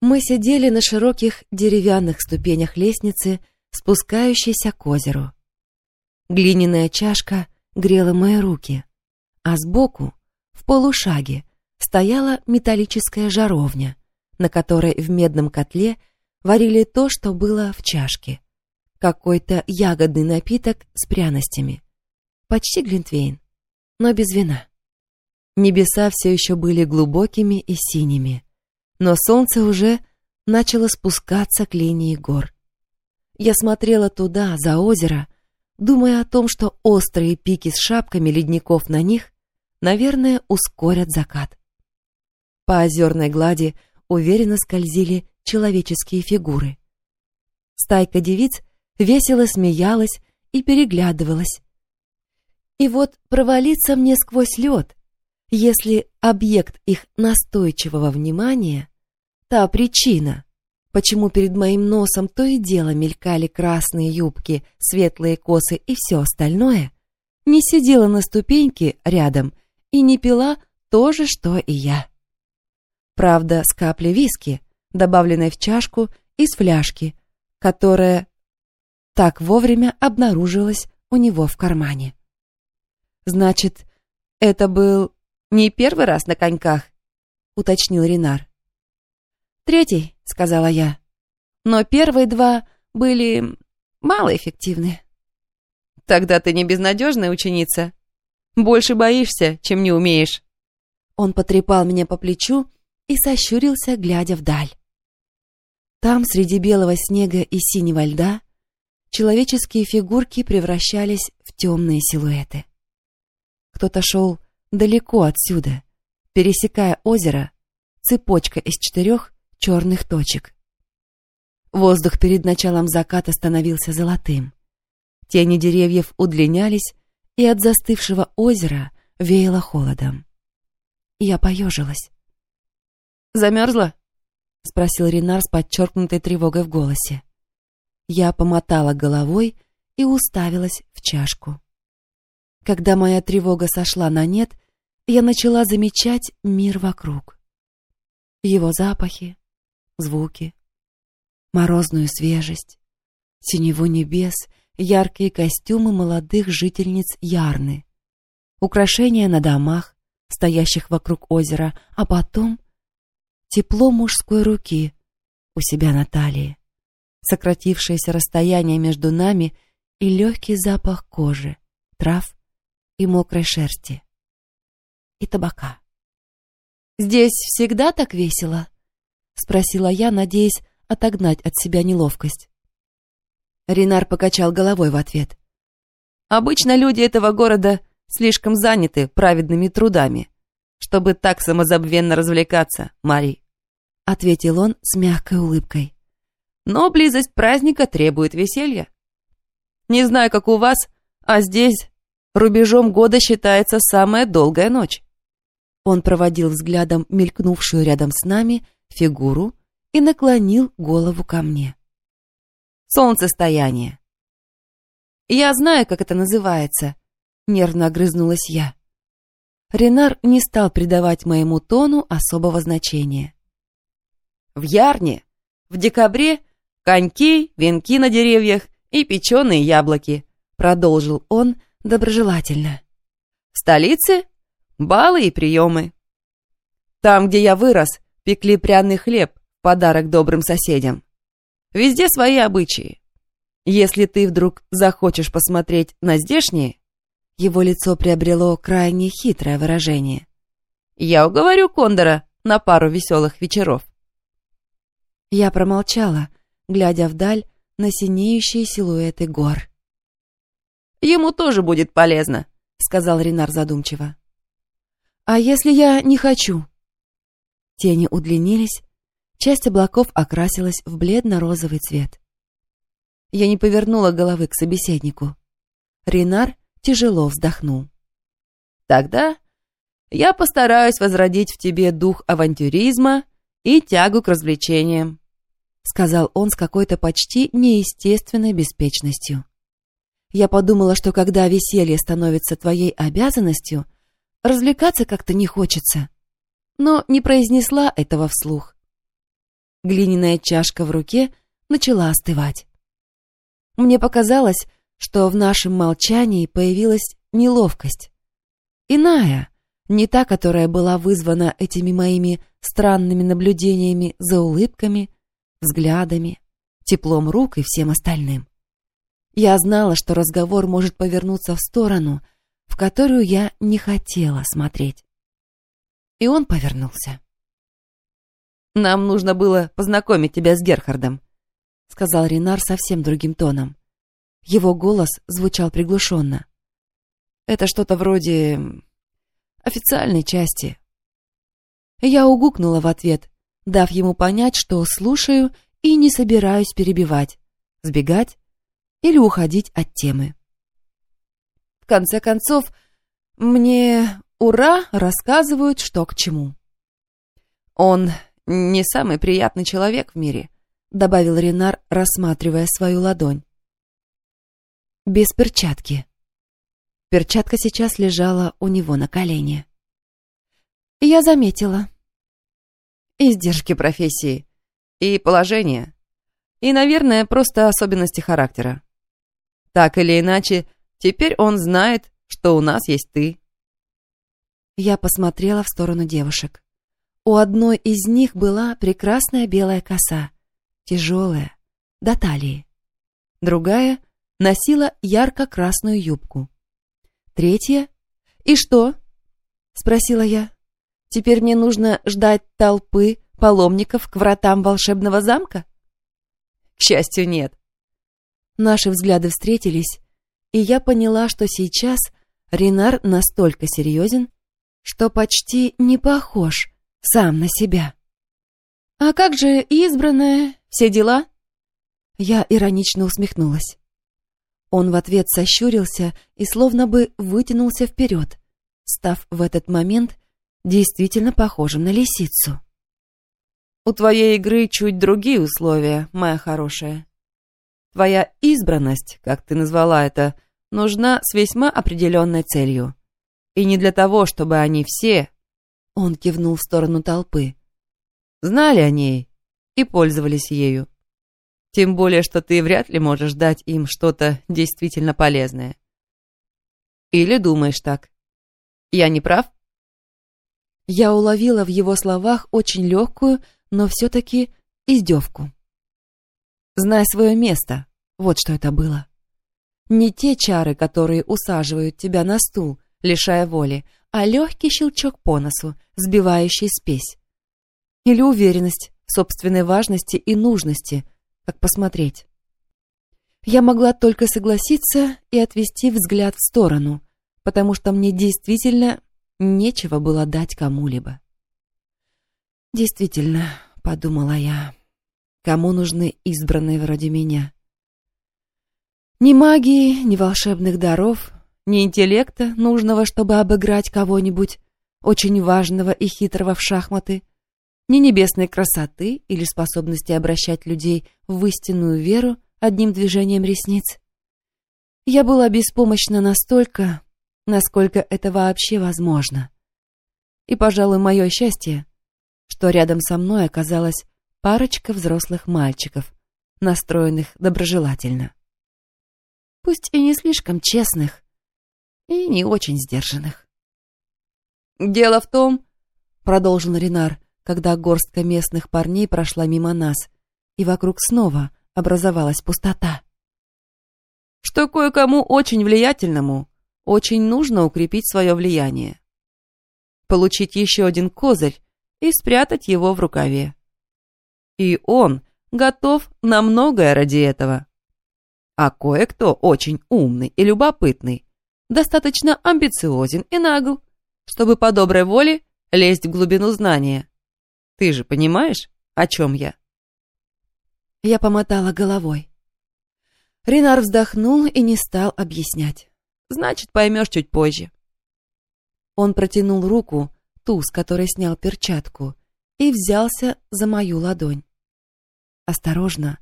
Мы сидели на широких деревянных ступенях лестницы, спускающейся к озеру. Глиняная чашка грела мои руки, а сбоку, в полушаге, стояла металлическая жаровня, на которой в медном котле варили то, что было в чашке. Какой-то ягодный напиток с пряностями. Почти глинтвейн, но без вина. Небеса все еще были глубокими и синими но солнце уже начало спускаться к линии гор. Я смотрела туда, за озеро, думая о том, что острые пики с шапками ледников на них, наверное, ускорят закат. По озерной глади уверенно скользили человеческие фигуры. Стайка девиц весело смеялась и переглядывалась. И вот провалиться мне сквозь лед, если объект их настойчивого внимания та причина, почему перед моим носом то и дело мелькали красные юбки, светлые косы и все остальное, не сидела на ступеньке рядом и не пила то же, что и я. Правда, с каплей виски, добавленной в чашку из фляжки, которая так вовремя обнаружилась у него в кармане. Значит, это был не первый раз на коньках, уточнил Ренар. «Третий», — сказала я. «Но первые два были малоэффективны». «Тогда ты не безнадежная ученица. Больше боишься, чем не умеешь». Он потрепал меня по плечу и сощурился, глядя вдаль. Там, среди белого снега и синего льда, человеческие фигурки превращались в темные силуэты. Кто-то шел далеко отсюда, пересекая озеро, цепочка из четырех черных точек. Воздух перед началом заката становился золотым. Тени деревьев удлинялись, и от застывшего озера веяло холодом. Я поежилась. «Замерзла?» — спросил Ренар с подчеркнутой тревогой в голосе. Я помотала головой и уставилась в чашку. Когда моя тревога сошла на нет, я начала замечать мир вокруг. Его запахи, звуки, морозную свежесть, синеву небес, яркие костюмы молодых жительниц Ярны, украшения на домах, стоящих вокруг озера, а потом тепло мужской руки у себя на талии, сократившееся расстояние между нами и легкий запах кожи, трав и мокрой шерсти. И табака. «Здесь всегда так весело?» — спросила я, надеясь отогнать от себя неловкость. Ренар покачал головой в ответ. «Обычно люди этого города слишком заняты праведными трудами, чтобы так самозабвенно развлекаться, Мари», — ответил он с мягкой улыбкой. «Но близость праздника требует веселья. Не знаю, как у вас, а здесь рубежом года считается самая долгая ночь». Он проводил взглядом мелькнувшую рядом с нами фигуру и наклонил голову ко мне. «Солнцестояние!» «Я знаю, как это называется», — нервно огрызнулась я. Ренар не стал придавать моему тону особого значения. «В Ярне в декабре коньки, венки на деревьях и печеные яблоки», — продолжил он доброжелательно. «В столице балы и приемы. Там, где я вырос, пекли пряный хлеб подарок добрым соседям. Везде свои обычаи. Если ты вдруг захочешь посмотреть на здешние, его лицо приобрело крайне хитрое выражение. Я уговорю Кондора на пару веселых вечеров. Я промолчала, глядя вдаль на синеющие силуэты гор. «Ему тоже будет полезно», — сказал Ренар задумчиво. «А если я не хочу?» Тени удлинились, часть облаков окрасилась в бледно-розовый цвет. Я не повернула головы к собеседнику. Ренар тяжело вздохнул. «Тогда я постараюсь возродить в тебе дух авантюризма и тягу к развлечениям», сказал он с какой-то почти неестественной беспечностью. Я подумала, что когда веселье становится твоей обязанностью, развлекаться как-то не хочется но не произнесла этого вслух. Глиняная чашка в руке начала остывать. Мне показалось, что в нашем молчании появилась неловкость. Иная, не та, которая была вызвана этими моими странными наблюдениями за улыбками, взглядами, теплом рук и всем остальным. Я знала, что разговор может повернуться в сторону, в которую я не хотела смотреть. И он повернулся. «Нам нужно было познакомить тебя с Герхардом», — сказал Ренар совсем другим тоном. Его голос звучал приглушенно. «Это что-то вроде... официальной части». Я угукнула в ответ, дав ему понять, что слушаю и не собираюсь перебивать, сбегать или уходить от темы. В конце концов, мне ура рассказывают, что к чему. Он не самый приятный человек в мире, добавил Ренар, рассматривая свою ладонь. Без перчатки. Перчатка сейчас лежала у него на колене. Я заметила. Издержки профессии и положения. И, наверное, просто особенности характера. Так или иначе, теперь он знает, что у нас есть ты. Я посмотрела в сторону девушек. У одной из них была прекрасная белая коса, тяжелая, до талии. Другая носила ярко-красную юбку. Третья... «И что?» — спросила я. «Теперь мне нужно ждать толпы паломников к вратам волшебного замка?» «К счастью, нет. Наши взгляды встретились, и я поняла, что сейчас Ренар настолько серьезен, что почти не похож сам на себя. «А как же избранная? Все дела?» Я иронично усмехнулась. Он в ответ сощурился и словно бы вытянулся вперед, став в этот момент действительно похожим на лисицу. «У твоей игры чуть другие условия, моя хорошая», Твоя избранность, как ты назвала это, нужна с весьма определенной целью. И не для того, чтобы они все...» Он кивнул в сторону толпы. «Знали о ней и пользовались ею. Тем более, что ты вряд ли можешь дать им что-то действительно полезное. Или думаешь так? Я не прав?» Я уловила в его словах очень легкую, но все-таки издевку. Знай свое место. Вот что это было. Не те чары, которые усаживают тебя на стул, лишая воли, а легкий щелчок по носу, сбивающий спесь. Или уверенность в собственной важности и нужности, как посмотреть. Я могла только согласиться и отвести взгляд в сторону, потому что мне действительно нечего было дать кому-либо. «Действительно», — подумала я, — Кому нужны избранные вроде меня? Ни магии, ни волшебных даров, ни интеллекта, нужного, чтобы обыграть кого-нибудь, очень важного и хитрого в шахматы, ни небесной красоты или способности обращать людей в истинную веру одним движением ресниц. Я была беспомощна настолько, насколько это вообще возможно. И, пожалуй, мое счастье, что рядом со мной оказалась парочка взрослых мальчиков, настроенных доброжелательно. Пусть и не слишком честных, и не очень сдержанных. «Дело в том», — продолжил Ренар, когда горстка местных парней прошла мимо нас, и вокруг снова образовалась пустота, что кое-кому очень влиятельному очень нужно укрепить свое влияние, получить еще один козырь и спрятать его в рукаве. И он готов на многое ради этого. А кое-кто очень умный и любопытный, достаточно амбициозен и нагл, чтобы по доброй воле лезть в глубину знания. Ты же понимаешь, о чем я? Я помотала головой. Ренар вздохнул и не стал объяснять. Значит, поймешь чуть позже. Он протянул руку, ту, с которой снял перчатку, и взялся за мою ладонь осторожно,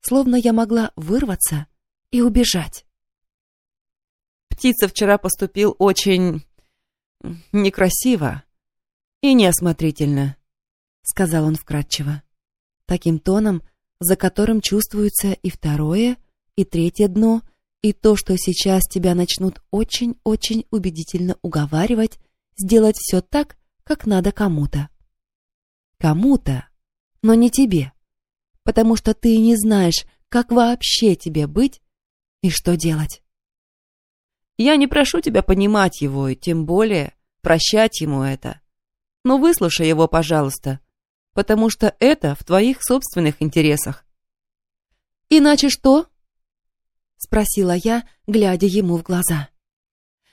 словно я могла вырваться и убежать. Птица вчера поступил очень некрасиво и неосмотрительно, сказал он вкратчиво. таким тоном, за которым чувствуется и второе, и третье дно, и то, что сейчас тебя начнут очень-очень убедительно уговаривать сделать все так, как надо кому-то. Кому-то, но не тебе, потому что ты не знаешь, как вообще тебе быть и что делать. Я не прошу тебя понимать его, и тем более прощать ему это. Но выслушай его, пожалуйста, потому что это в твоих собственных интересах. «Иначе что?» — спросила я, глядя ему в глаза.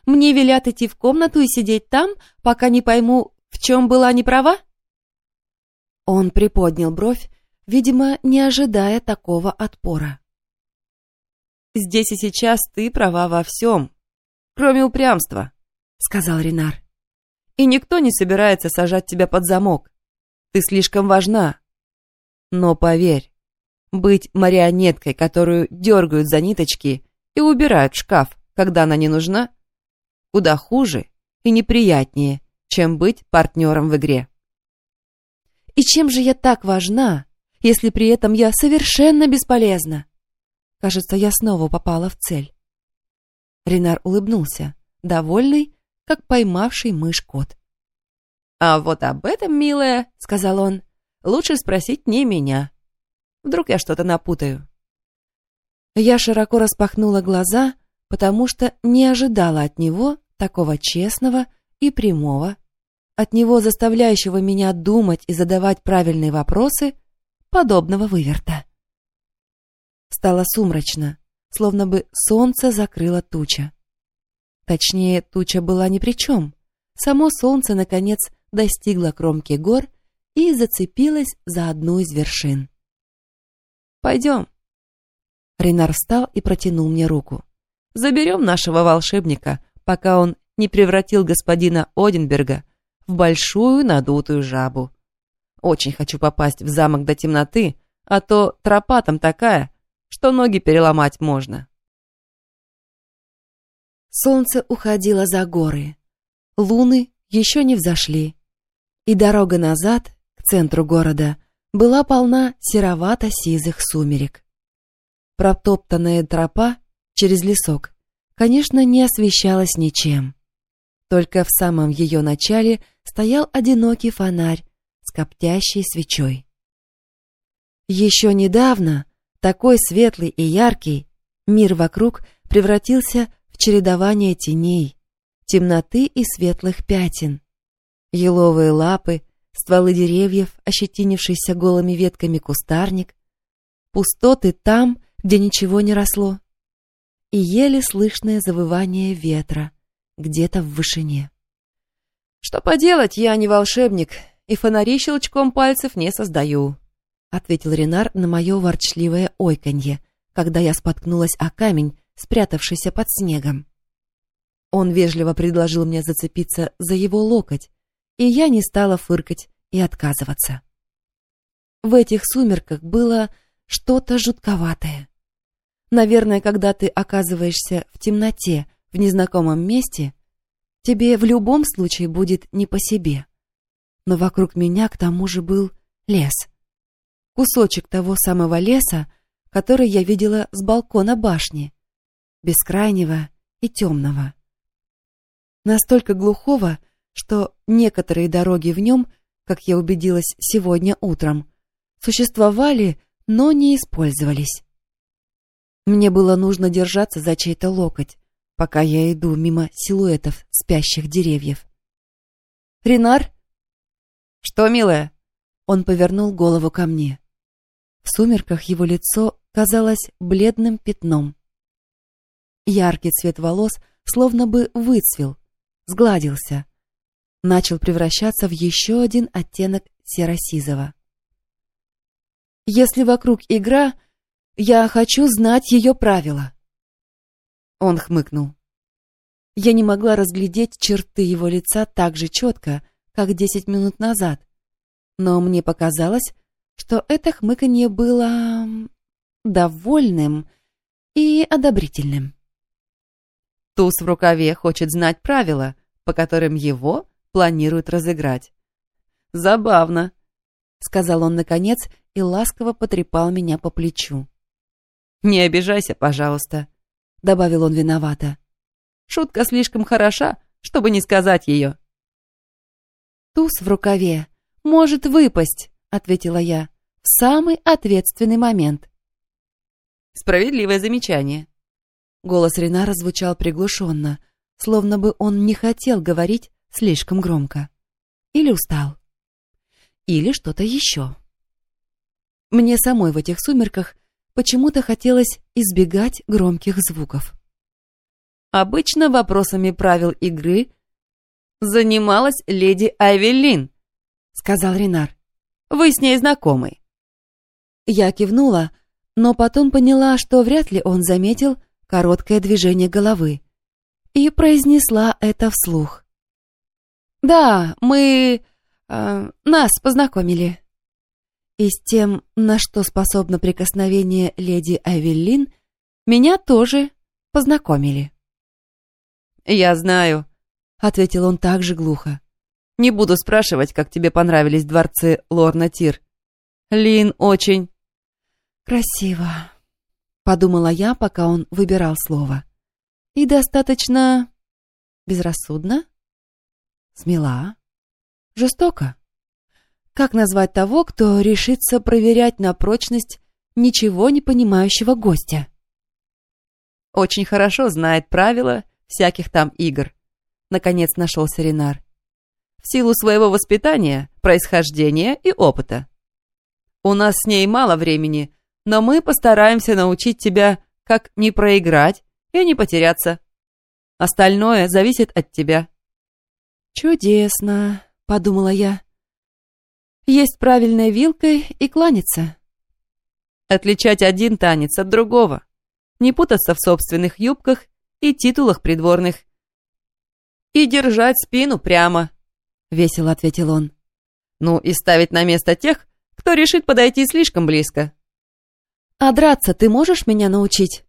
«Мне велят идти в комнату и сидеть там, пока не пойму, в чем была неправа?» Он приподнял бровь, видимо, не ожидая такого отпора. «Здесь и сейчас ты права во всем, кроме упрямства», — сказал Ренар. «И никто не собирается сажать тебя под замок. Ты слишком важна. Но поверь, быть марионеткой, которую дергают за ниточки и убирают в шкаф, когда она не нужна, куда хуже и неприятнее, чем быть партнером в игре. И чем же я так важна, если при этом я совершенно бесполезна? Кажется, я снова попала в цель. Ренар улыбнулся, довольный, как поймавший мышь кот. «А вот об этом, милая, — сказал он, — лучше спросить не меня. Вдруг я что-то напутаю». Я широко распахнула глаза, потому что не ожидала от него такого честного и прямого, от него заставляющего меня думать и задавать правильные вопросы, подобного выверта. Стало сумрачно, словно бы солнце закрыло туча. Точнее, туча была ни при чем. Само солнце, наконец, достигла кромки гор и зацепилась за одну из вершин. «Пойдем». Ренар встал и протянул мне руку. «Заберем нашего волшебника, пока он не превратил господина Одинберга в большую надутую жабу. Очень хочу попасть в замок до темноты, а то тропа там такая, что ноги переломать можно». Солнце уходило за горы. Луны еще не взошли и дорога назад, к центру города, была полна серовато-сизых сумерек. Протоптанная тропа через лесок, конечно, не освещалась ничем. Только в самом ее начале стоял одинокий фонарь с коптящей свечой. Еще недавно, такой светлый и яркий, мир вокруг превратился в чередование теней, темноты и светлых пятен, еловые лапы, стволы деревьев, ощетинившийся голыми ветками кустарник, пустоты там, где ничего не росло, и еле слышное завывание ветра где-то в вышине. «Что поделать, я не волшебник, и фонари щелчком пальцев не создаю», ответил Ренар на мое ворчливое ойканье, когда я споткнулась о камень, спрятавшийся под снегом. Он вежливо предложил мне зацепиться за его локоть, и я не стала фыркать и отказываться. В этих сумерках было что-то жутковатое. Наверное, когда ты оказываешься в темноте, в незнакомом месте, тебе в любом случае будет не по себе. Но вокруг меня к тому же был лес. Кусочек того самого леса, который я видела с балкона башни, бескрайнего и темного. Настолько глухого, что некоторые дороги в нем, как я убедилась сегодня утром, существовали, но не использовались. Мне было нужно держаться за чей-то локоть, пока я иду мимо силуэтов спящих деревьев. «Ренар?» «Что, милая?» Он повернул голову ко мне. В сумерках его лицо казалось бледным пятном. Яркий цвет волос словно бы выцвел, сгладился, начал превращаться в еще один оттенок серо-сизого. «Если вокруг игра, я хочу знать ее правила». Он хмыкнул. Я не могла разглядеть черты его лица так же четко, как десять минут назад, но мне показалось, что это хмыканье было довольным и одобрительным. Туз в рукаве хочет знать правила, по которым его планируют разыграть. Забавно. сказал он наконец и ласково потрепал меня по плечу. «Не обижайся, пожалуйста», — добавил он виновато. «Шутка слишком хороша, чтобы не сказать ее». «Туз в рукаве может выпасть», — ответила я, — «в самый ответственный момент». «Справедливое замечание». Голос Ренара звучал приглушенно, словно бы он не хотел говорить слишком громко. Или устал. Или что-то еще. Мне самой в этих сумерках почему-то хотелось избегать громких звуков. Обычно вопросами правил игры занималась леди Айвелин, сказал Ренар. Вы с ней знакомы. Я кивнула, но потом поняла, что вряд ли он заметил короткое движение головы и произнесла это вслух. «Да, мы... Э, нас познакомили». И с тем, на что способно прикосновение леди Авеллин, меня тоже познакомили. «Я знаю», — ответил он также глухо. «Не буду спрашивать, как тебе понравились дворцы Лорна Тир. Лин очень...» «Красиво», — подумала я, пока он выбирал слово. «И достаточно... безрассудно?» Смела? Жестоко? Как назвать того, кто решится проверять на прочность ничего не понимающего гостя? Очень хорошо знает правила всяких там игр. Наконец нашелся Ренар. В силу своего воспитания, происхождения и опыта. У нас с ней мало времени, но мы постараемся научить тебя, как не проиграть и не потеряться. Остальное зависит от тебя. «Чудесно», — подумала я. «Есть правильной вилкой и кланяться». Отличать один танец от другого. Не путаться в собственных юбках и титулах придворных. «И держать спину прямо», — весело ответил он. «Ну и ставить на место тех, кто решит подойти слишком близко». «А драться ты можешь меня научить?»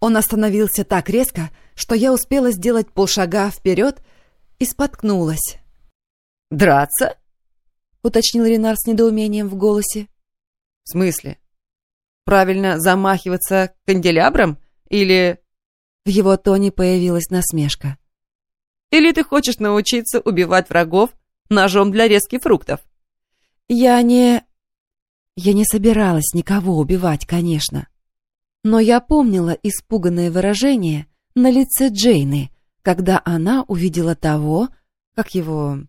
Он остановился так резко, что я успела сделать полшага вперед, — и споткнулась. «Драться?» — уточнил Ренар с недоумением в голосе. «В смысле? Правильно замахиваться канделябром? Или...» В его тоне появилась насмешка. «Или ты хочешь научиться убивать врагов ножом для резки фруктов?» «Я не...» Я не собиралась никого убивать, конечно. Но я помнила испуганное выражение на лице Джейны, когда она увидела того, как его...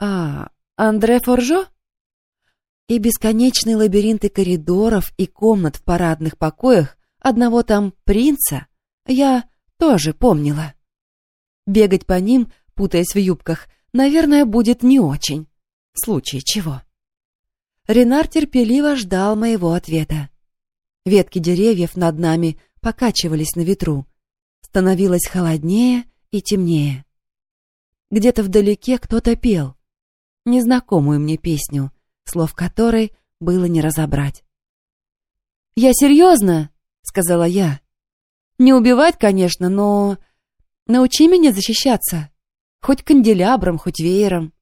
А, Андре Форжо? И бесконечные лабиринты коридоров и комнат в парадных покоях одного там принца я тоже помнила. Бегать по ним, путаясь в юбках, наверное, будет не очень. В случае чего. Ренар терпеливо ждал моего ответа. Ветки деревьев над нами покачивались на ветру. Становилось холоднее, и темнее. Где-то вдалеке кто-то пел. Незнакомую мне песню, слов которой было не разобрать. «Я серьезно!» — сказала я. «Не убивать, конечно, но... Научи меня защищаться. Хоть канделябром, хоть веером».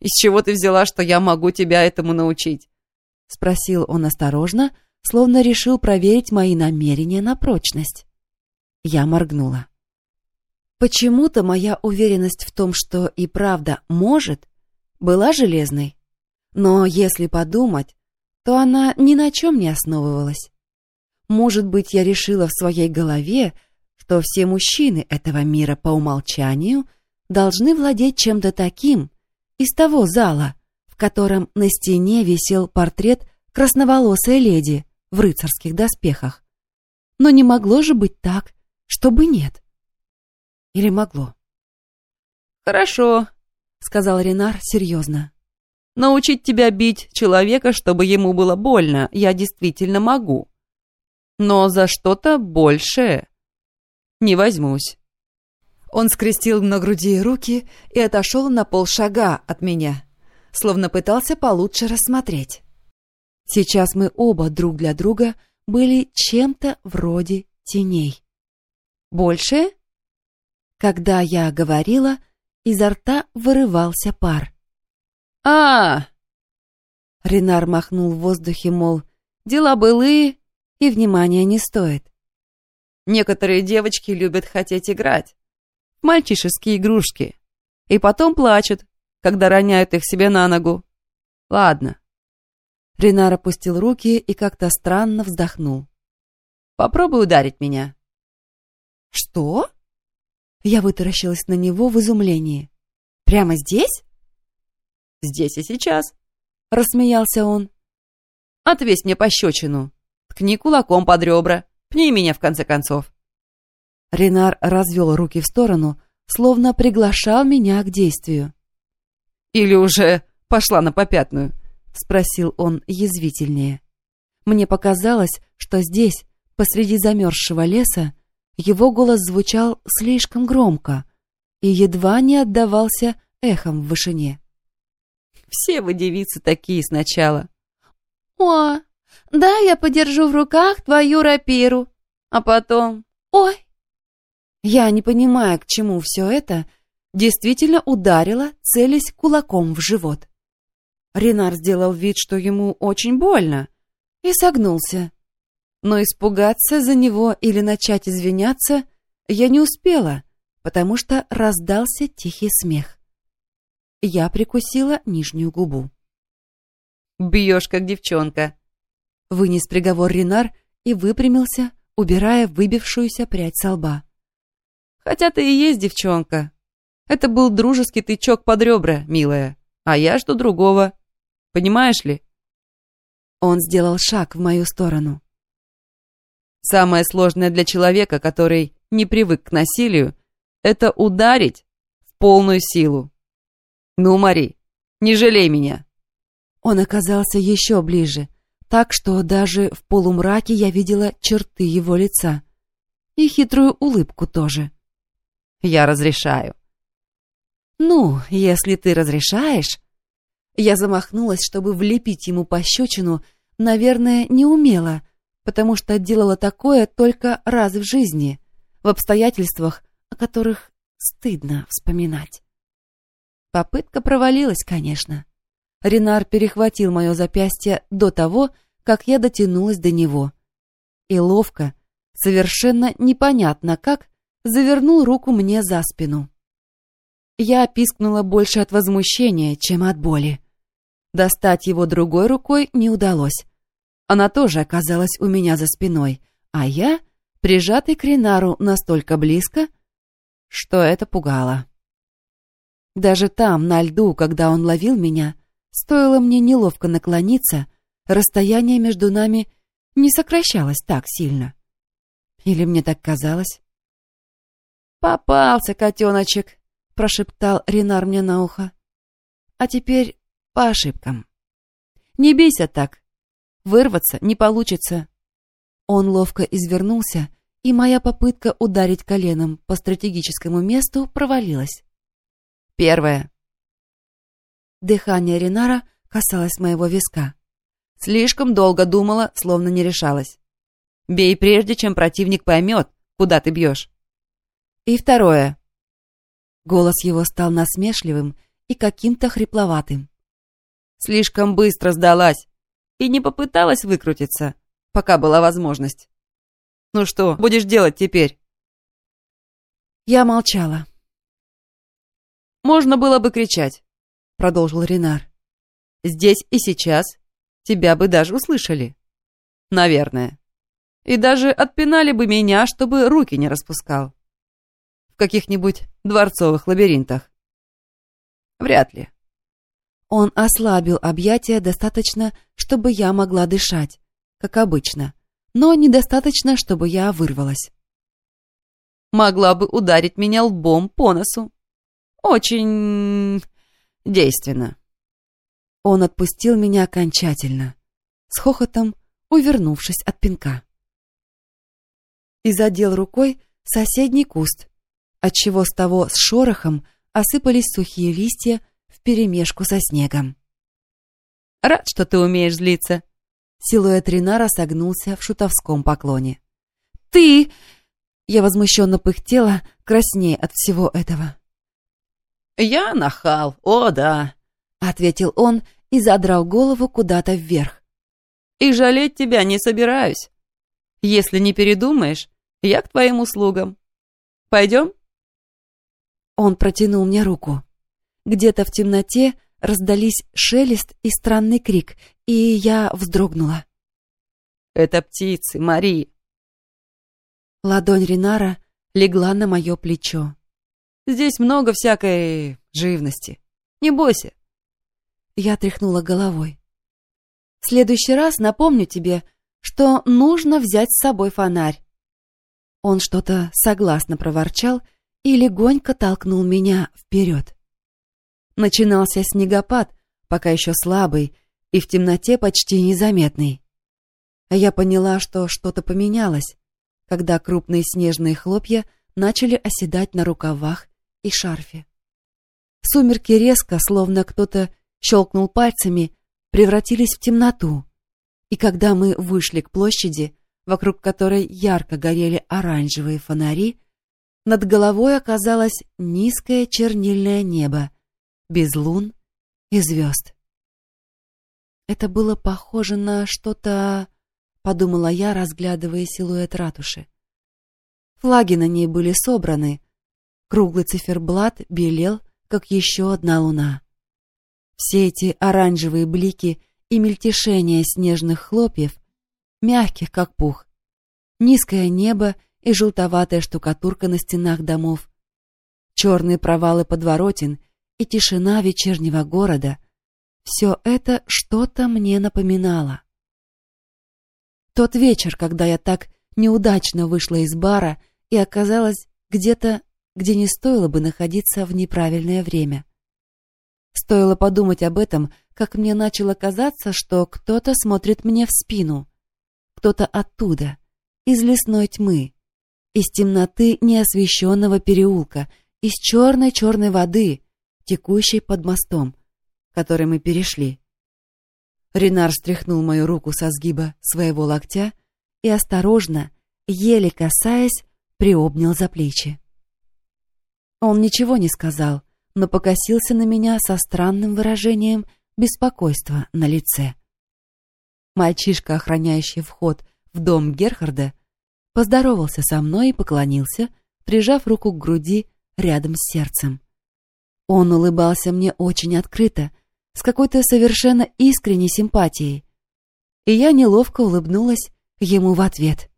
«Из чего ты взяла, что я могу тебя этому научить?» — спросил он осторожно, словно решил проверить мои намерения на прочность. Я моргнула. Почему-то моя уверенность в том, что и правда может, была железной. Но если подумать, то она ни на чем не основывалась. Может быть, я решила в своей голове, что все мужчины этого мира по умолчанию должны владеть чем-то таким из того зала, в котором на стене висел портрет красноволосой леди в рыцарских доспехах. Но не могло же быть так, чтобы нет. Или могло? «Хорошо», — сказал Ренар серьезно. «Научить тебя бить человека, чтобы ему было больно, я действительно могу. Но за что-то большее не возьмусь». Он скрестил на груди руки и отошел на полшага от меня, словно пытался получше рассмотреть. Сейчас мы оба друг для друга были чем-то вроде теней. «Большее?» Когда я говорила, изо рта вырывался пар. а, Ренар махнул в воздухе, мол, дела былые и внимания не стоит. Некоторые девочки любят хотеть играть. Мальчишеские игрушки. И потом плачут, когда роняют их себе на ногу. Ладно. Ренар опустил руки и как-то странно вздохнул. Попробуй ударить меня. Что? Я вытаращилась на него в изумлении. Прямо здесь? Здесь и сейчас. Рассмеялся он. Отвесь мне пощечину. Ткни кулаком под ребра. Пни меня, в конце концов. Ренар развел руки в сторону, словно приглашал меня к действию. «Или уже пошла на попятную?» — спросил он язвительнее. Мне показалось, что здесь, посреди замерзшего леса, его голос звучал слишком громко и едва не отдавался эхом в вышине. «Все вы девицы такие сначала». «О, да, я подержу в руках твою рапиру, а потом... Ой!» Я, не понимая, к чему все это, действительно ударила, целясь кулаком в живот. Ренар сделал вид, что ему очень больно, и согнулся. Но испугаться за него или начать извиняться я не успела, потому что раздался тихий смех. Я прикусила нижнюю губу. «Бьешь, как девчонка», — вынес приговор Ренар и выпрямился, убирая выбившуюся прядь со лба. Хотя ты и есть девчонка. Это был дружеский тычок под ребра, милая. А я жду другого. Понимаешь ли? Он сделал шаг в мою сторону. Самое сложное для человека, который не привык к насилию, это ударить в полную силу. Ну, Мари, не жалей меня. Он оказался еще ближе, так что даже в полумраке я видела черты его лица. И хитрую улыбку тоже. Я разрешаю. Ну, если ты разрешаешь... Я замахнулась, чтобы влепить ему пощечину, наверное, не умела, потому что делала такое только раз в жизни, в обстоятельствах, о которых стыдно вспоминать. Попытка провалилась, конечно. Ренар перехватил мое запястье до того, как я дотянулась до него. И ловко, совершенно непонятно как, завернул руку мне за спину. Я пискнула больше от возмущения, чем от боли. Достать его другой рукой не удалось. Она тоже оказалась у меня за спиной, а я, прижатый к Ренару настолько близко, что это пугало. Даже там, на льду, когда он ловил меня, стоило мне неловко наклониться, расстояние между нами не сокращалось так сильно. Или мне так казалось? «Попался, котеночек!» — прошептал Ренар мне на ухо. «А теперь по ошибкам. Не бейся так. Вырваться не получится». Он ловко извернулся, и моя попытка ударить коленом по стратегическому месту провалилась. Первое. Дыхание Ренара касалось моего виска. Слишком долго думала, словно не решалась. Бей прежде, чем противник поймет, куда ты бьешь. И второе. Голос его стал насмешливым и каким-то хрипловатым. Слишком быстро сдалась и не попыталась выкрутиться, пока была возможность. Ну что, будешь делать теперь? Я молчала. Можно было бы кричать, продолжил Ренар. Здесь и сейчас тебя бы даже услышали. Наверное. И даже отпинали бы меня, чтобы руки не распускал в каких-нибудь дворцовых лабиринтах? Вряд ли. Он ослабил объятия достаточно, чтобы я могла дышать, как обычно, но недостаточно, чтобы я вырвалась. Могла бы ударить меня лбом по носу. Очень действенно. Он отпустил меня окончательно, с хохотом увернувшись от пинка. И задел рукой соседний куст, отчего с того с шорохом осыпались сухие листья вперемешку со снегом. «Рад, что ты умеешь злиться!» Силуэт Ринара согнулся в шутовском поклоне. «Ты!» Я возмущенно пыхтела, краснее от всего этого. «Я нахал, о да!» — ответил он и задрал голову куда-то вверх. «И жалеть тебя не собираюсь. Если не передумаешь, я к твоим услугам. Пойдем?» Он протянул мне руку. Где-то в темноте раздались шелест и странный крик, и я вздрогнула. «Это птицы, Мари!» Ладонь Ринара легла на мое плечо. «Здесь много всякой живности. Не бойся». Я тряхнула головой. «В следующий раз напомню тебе, что нужно взять с собой фонарь». Он что-то согласно проворчал и легонько толкнул меня вперед. Начинался снегопад, пока еще слабый и в темноте почти незаметный. А я поняла, что что-то поменялось, когда крупные снежные хлопья начали оседать на рукавах и шарфе. Сумерки резко, словно кто-то щелкнул пальцами, превратились в темноту. И когда мы вышли к площади, вокруг которой ярко горели оранжевые фонари, над головой оказалось низкое чернильное небо, без лун и звезд. Это было похоже на что-то, подумала я, разглядывая силуэт ратуши. Флаги на ней были собраны. Круглый циферблат белел, как еще одна луна. Все эти оранжевые блики и мельтешения снежных хлопьев, мягких, как пух, низкое небо и желтоватая штукатурка на стенах домов, черные провалы подворотен — и тишина вечернего города — все это что-то мне напоминало. Тот вечер, когда я так неудачно вышла из бара и оказалась где-то, где не стоило бы находиться в неправильное время. Стоило подумать об этом, как мне начало казаться, что кто-то смотрит мне в спину. Кто-то оттуда, из лесной тьмы, из темноты неосвещенного переулка, из черной-черной воды, текущей под мостом, который мы перешли. Ренар стряхнул мою руку со сгиба своего локтя и осторожно, еле касаясь, приобнял за плечи. Он ничего не сказал, но покосился на меня со странным выражением беспокойства на лице. Мальчишка, охраняющий вход в дом Герхарда, поздоровался со мной и поклонился, прижав руку к груди рядом с сердцем. Он улыбался мне очень открыто, с какой-то совершенно искренней симпатией. И я неловко улыбнулась ему в ответ.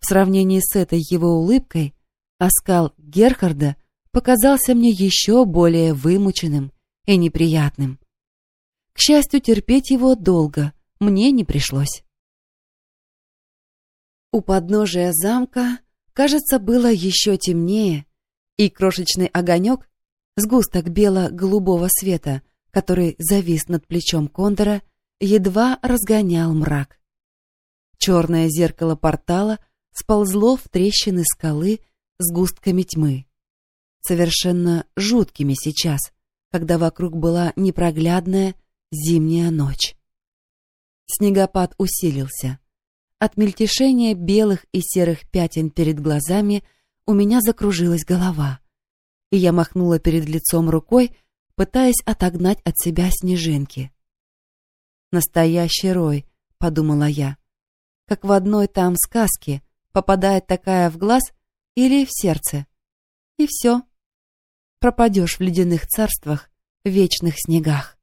В сравнении с этой его улыбкой, оскал Герхарда показался мне еще более вымученным и неприятным. К счастью, терпеть его долго мне не пришлось. У подножия замка, кажется, было еще темнее, и крошечный огонек Сгусток бело-голубого света, который завис над плечом кондора, едва разгонял мрак. Черное зеркало портала сползло в трещины скалы с густками тьмы. Совершенно жуткими сейчас, когда вокруг была непроглядная зимняя ночь. Снегопад усилился. От мельтешения белых и серых пятен перед глазами у меня закружилась голова и я махнула перед лицом рукой, пытаясь отогнать от себя снежинки. «Настоящий рой», — подумала я, — «как в одной там сказке попадает такая в глаз или в сердце. И все. Пропадешь в ледяных царствах, в вечных снегах.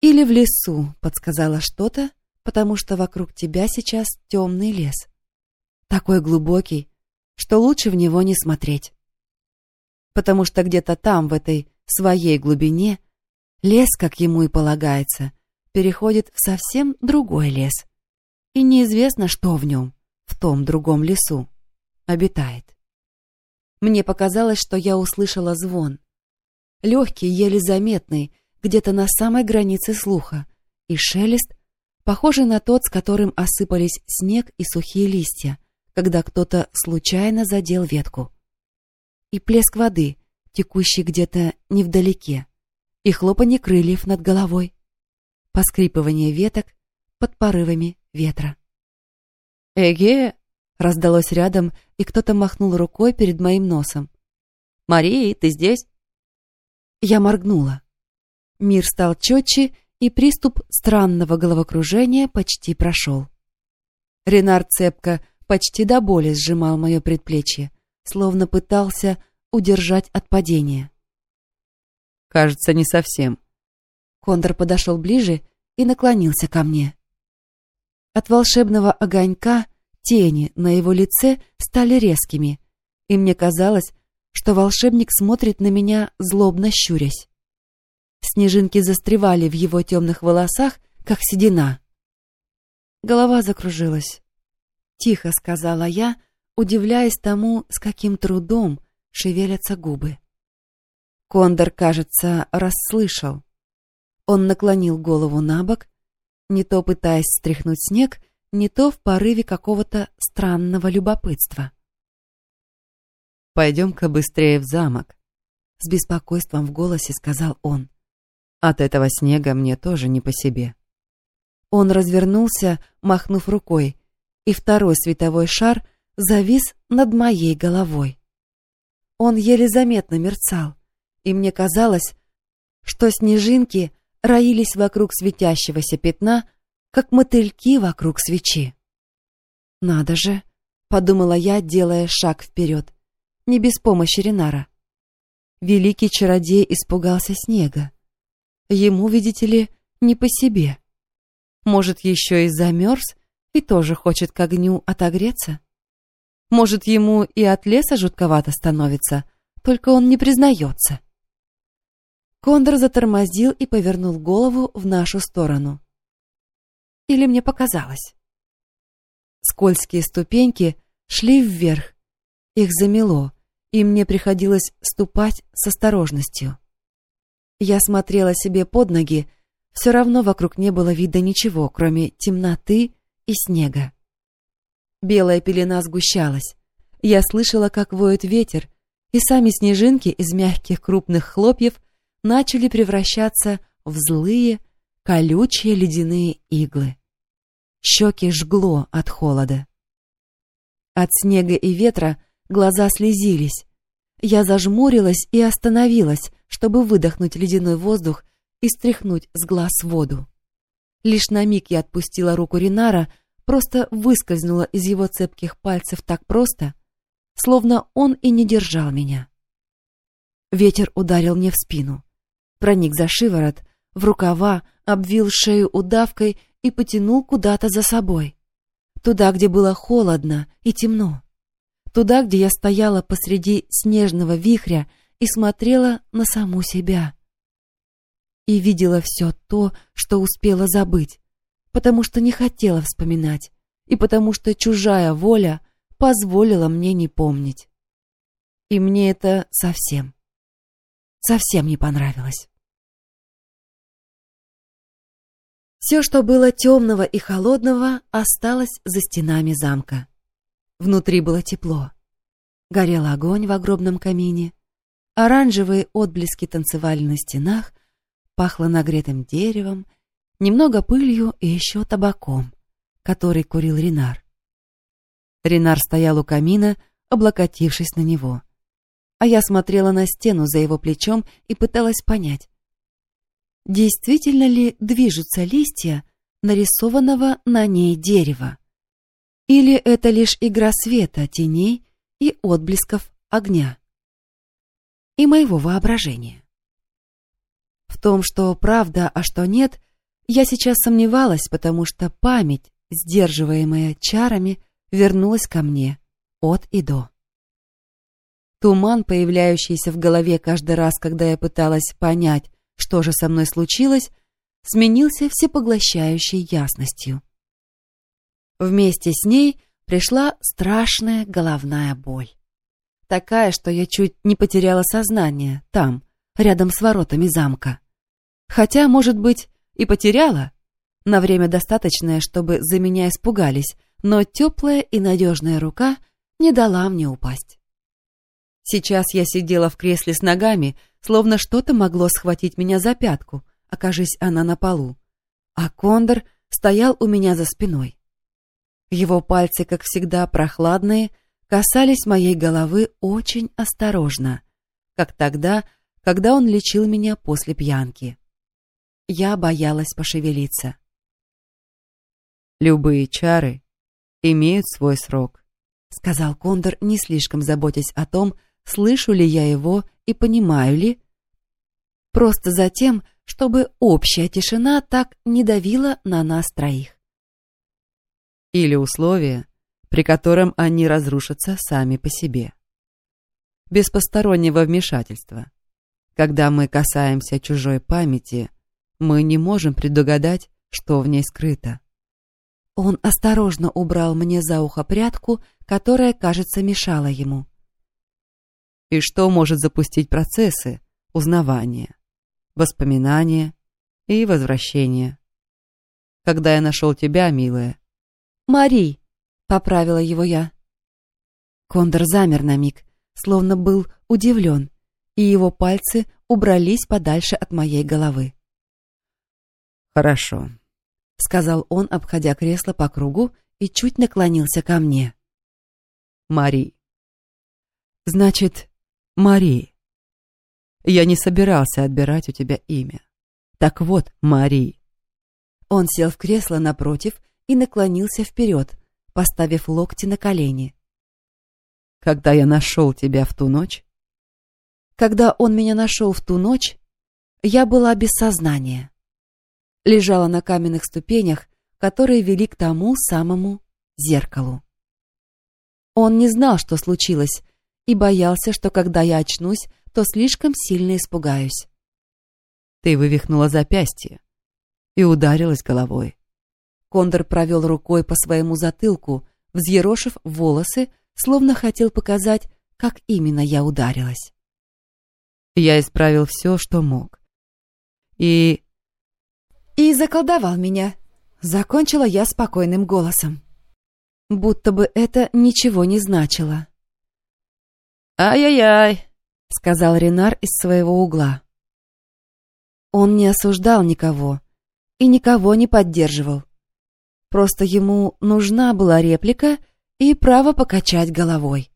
Или в лесу», — подсказала что-то, потому что вокруг тебя сейчас темный лес. Такой глубокий, что лучше в него не смотреть потому что где-то там, в этой своей глубине, лес, как ему и полагается, переходит в совсем другой лес. И неизвестно, что в нем, в том другом лесу, обитает. Мне показалось, что я услышала звон. Легкий, еле заметный, где-то на самой границе слуха, и шелест, похожий на тот, с которым осыпались снег и сухие листья, когда кто-то случайно задел ветку и плеск воды, текущий где-то невдалеке, и хлопанье крыльев над головой, поскрипывание веток под порывами ветра. «Эге!» — раздалось рядом, и кто-то махнул рукой перед моим носом. «Мария, ты здесь?» Я моргнула. Мир стал четче, и приступ странного головокружения почти прошел. Ренар цепко, почти до боли сжимал мое предплечье, словно пытался удержать от падения. «Кажется, не совсем». Кондор подошел ближе и наклонился ко мне. От волшебного огонька тени на его лице стали резкими, и мне казалось, что волшебник смотрит на меня, злобно щурясь. Снежинки застревали в его темных волосах, как седина. Голова закружилась. Тихо сказала я, удивляясь тому, с каким трудом шевелятся губы. Кондор, кажется, расслышал. Он наклонил голову на бок, не то пытаясь стряхнуть снег, не то в порыве какого-то странного любопытства. «Пойдем-ка быстрее в замок», — с беспокойством в голосе сказал он. «От этого снега мне тоже не по себе». Он развернулся, махнув рукой, и второй световой шар завис над моей головой. Он еле заметно мерцал, и мне казалось, что снежинки роились вокруг светящегося пятна, как мотыльки вокруг свечи. «Надо же!» — подумала я, делая шаг вперед, не без помощи Ренара. Великий чародей испугался снега. Ему, видите ли, не по себе. Может, еще и замерз и тоже хочет к огню отогреться? Может, ему и от леса жутковато становится, только он не признается. Кондор затормозил и повернул голову в нашу сторону. Или мне показалось? Скользкие ступеньки шли вверх. Их замело, и мне приходилось ступать с осторожностью. Я смотрела себе под ноги, все равно вокруг не было вида ничего, кроме темноты и снега. Белая пелена сгущалась. Я слышала, как воет ветер, и сами снежинки из мягких крупных хлопьев начали превращаться в злые, колючие ледяные иглы. Щеки жгло от холода. От снега и ветра глаза слезились. Я зажмурилась и остановилась, чтобы выдохнуть ледяной воздух и стряхнуть с глаз воду. Лишь на миг я отпустила руку Ринара, просто выскользнула из его цепких пальцев так просто, словно он и не держал меня. Ветер ударил мне в спину проник за шиворот, в рукава, обвил шею удавкой и потянул куда-то за собой. Туда, где было холодно и темно. Туда, где я стояла посреди снежного вихря и смотрела на саму себя. И видела все то, что успела забыть, потому что не хотела вспоминать, и потому что чужая воля позволила мне не помнить. И мне это совсем, совсем не понравилось. Все, что было темного и холодного, осталось за стенами замка. Внутри было тепло. Горел огонь в огромном камине. Оранжевые отблески танцевали на стенах, пахло нагретым деревом, немного пылью и еще табаком, который курил Ренар. Ренар стоял у камина, облокотившись на него. А я смотрела на стену за его плечом и пыталась понять, действительно ли движутся листья нарисованного на ней дерева. Или это лишь игра света, теней и отблесков огня. И моего воображения. В том, что правда, а что нет, я сейчас сомневалась, потому что память, сдерживаемая чарами, вернулась ко мне от и до. Туман, появляющийся в голове каждый раз, когда я пыталась понять, что же со мной случилось, сменился всепоглощающей ясностью. Вместе с ней пришла страшная головная боль. Такая, что я чуть не потеряла сознание там, рядом с воротами замка. Хотя, может быть, и потеряла. На время достаточное, чтобы за меня испугались, но теплая и надежная рука не дала мне упасть. Сейчас я сидела в кресле с ногами, словно что-то могло схватить меня за пятку, окажись она на полу. А Кондор стоял у меня за спиной. Его пальцы, как всегда прохладные, касались моей головы очень осторожно, как тогда, когда он лечил меня после пьянки. я боялась пошевелиться. «Любые чары имеют свой срок», — сказал Кондор, не слишком заботясь о том, слышу ли я его и понимаю ли, просто за тем, чтобы общая тишина так не давила на нас троих. Или условия, при котором они разрушатся сами по себе. Без постороннего вмешательства. Когда мы касаемся чужой памяти, мы не можем предугадать, что в ней скрыто. Он осторожно убрал мне за ухо прядку, которая, кажется, мешала ему. И что может запустить процессы узнавания, воспоминания и возвращения? Когда я нашел тебя, милая... «Мари!» — поправила его я. Кондор замер на миг, словно был удивлен, и его пальцы убрались подальше от моей головы. «Хорошо», — сказал он, обходя кресло по кругу и чуть наклонился ко мне. «Мари». «Значит, Мари. Я не собирался отбирать у тебя имя. Так вот, Мари». Он сел в кресло напротив и наклонился вперед, поставив локти на колени. «Когда я нашел тебя в ту ночь, когда он меня нашел в ту ночь, я была без сознания. Лежала на каменных ступенях, которые вели к тому самому зеркалу. Он не знал, что случилось, и боялся, что когда я очнусь, то слишком сильно испугаюсь. Ты вывихнула запястье и ударилась головой. Кондор провел рукой по своему затылку, взъерошив волосы, словно хотел показать, как именно я ударилась. Я исправил все, что мог. И... И заколдовал меня. Закончила я спокойным голосом. Будто бы это ничего не значило. «Ай-яй-яй», — сказал Ренар из своего угла. Он не осуждал никого и никого не поддерживал. Просто ему нужна была реплика и право покачать головой.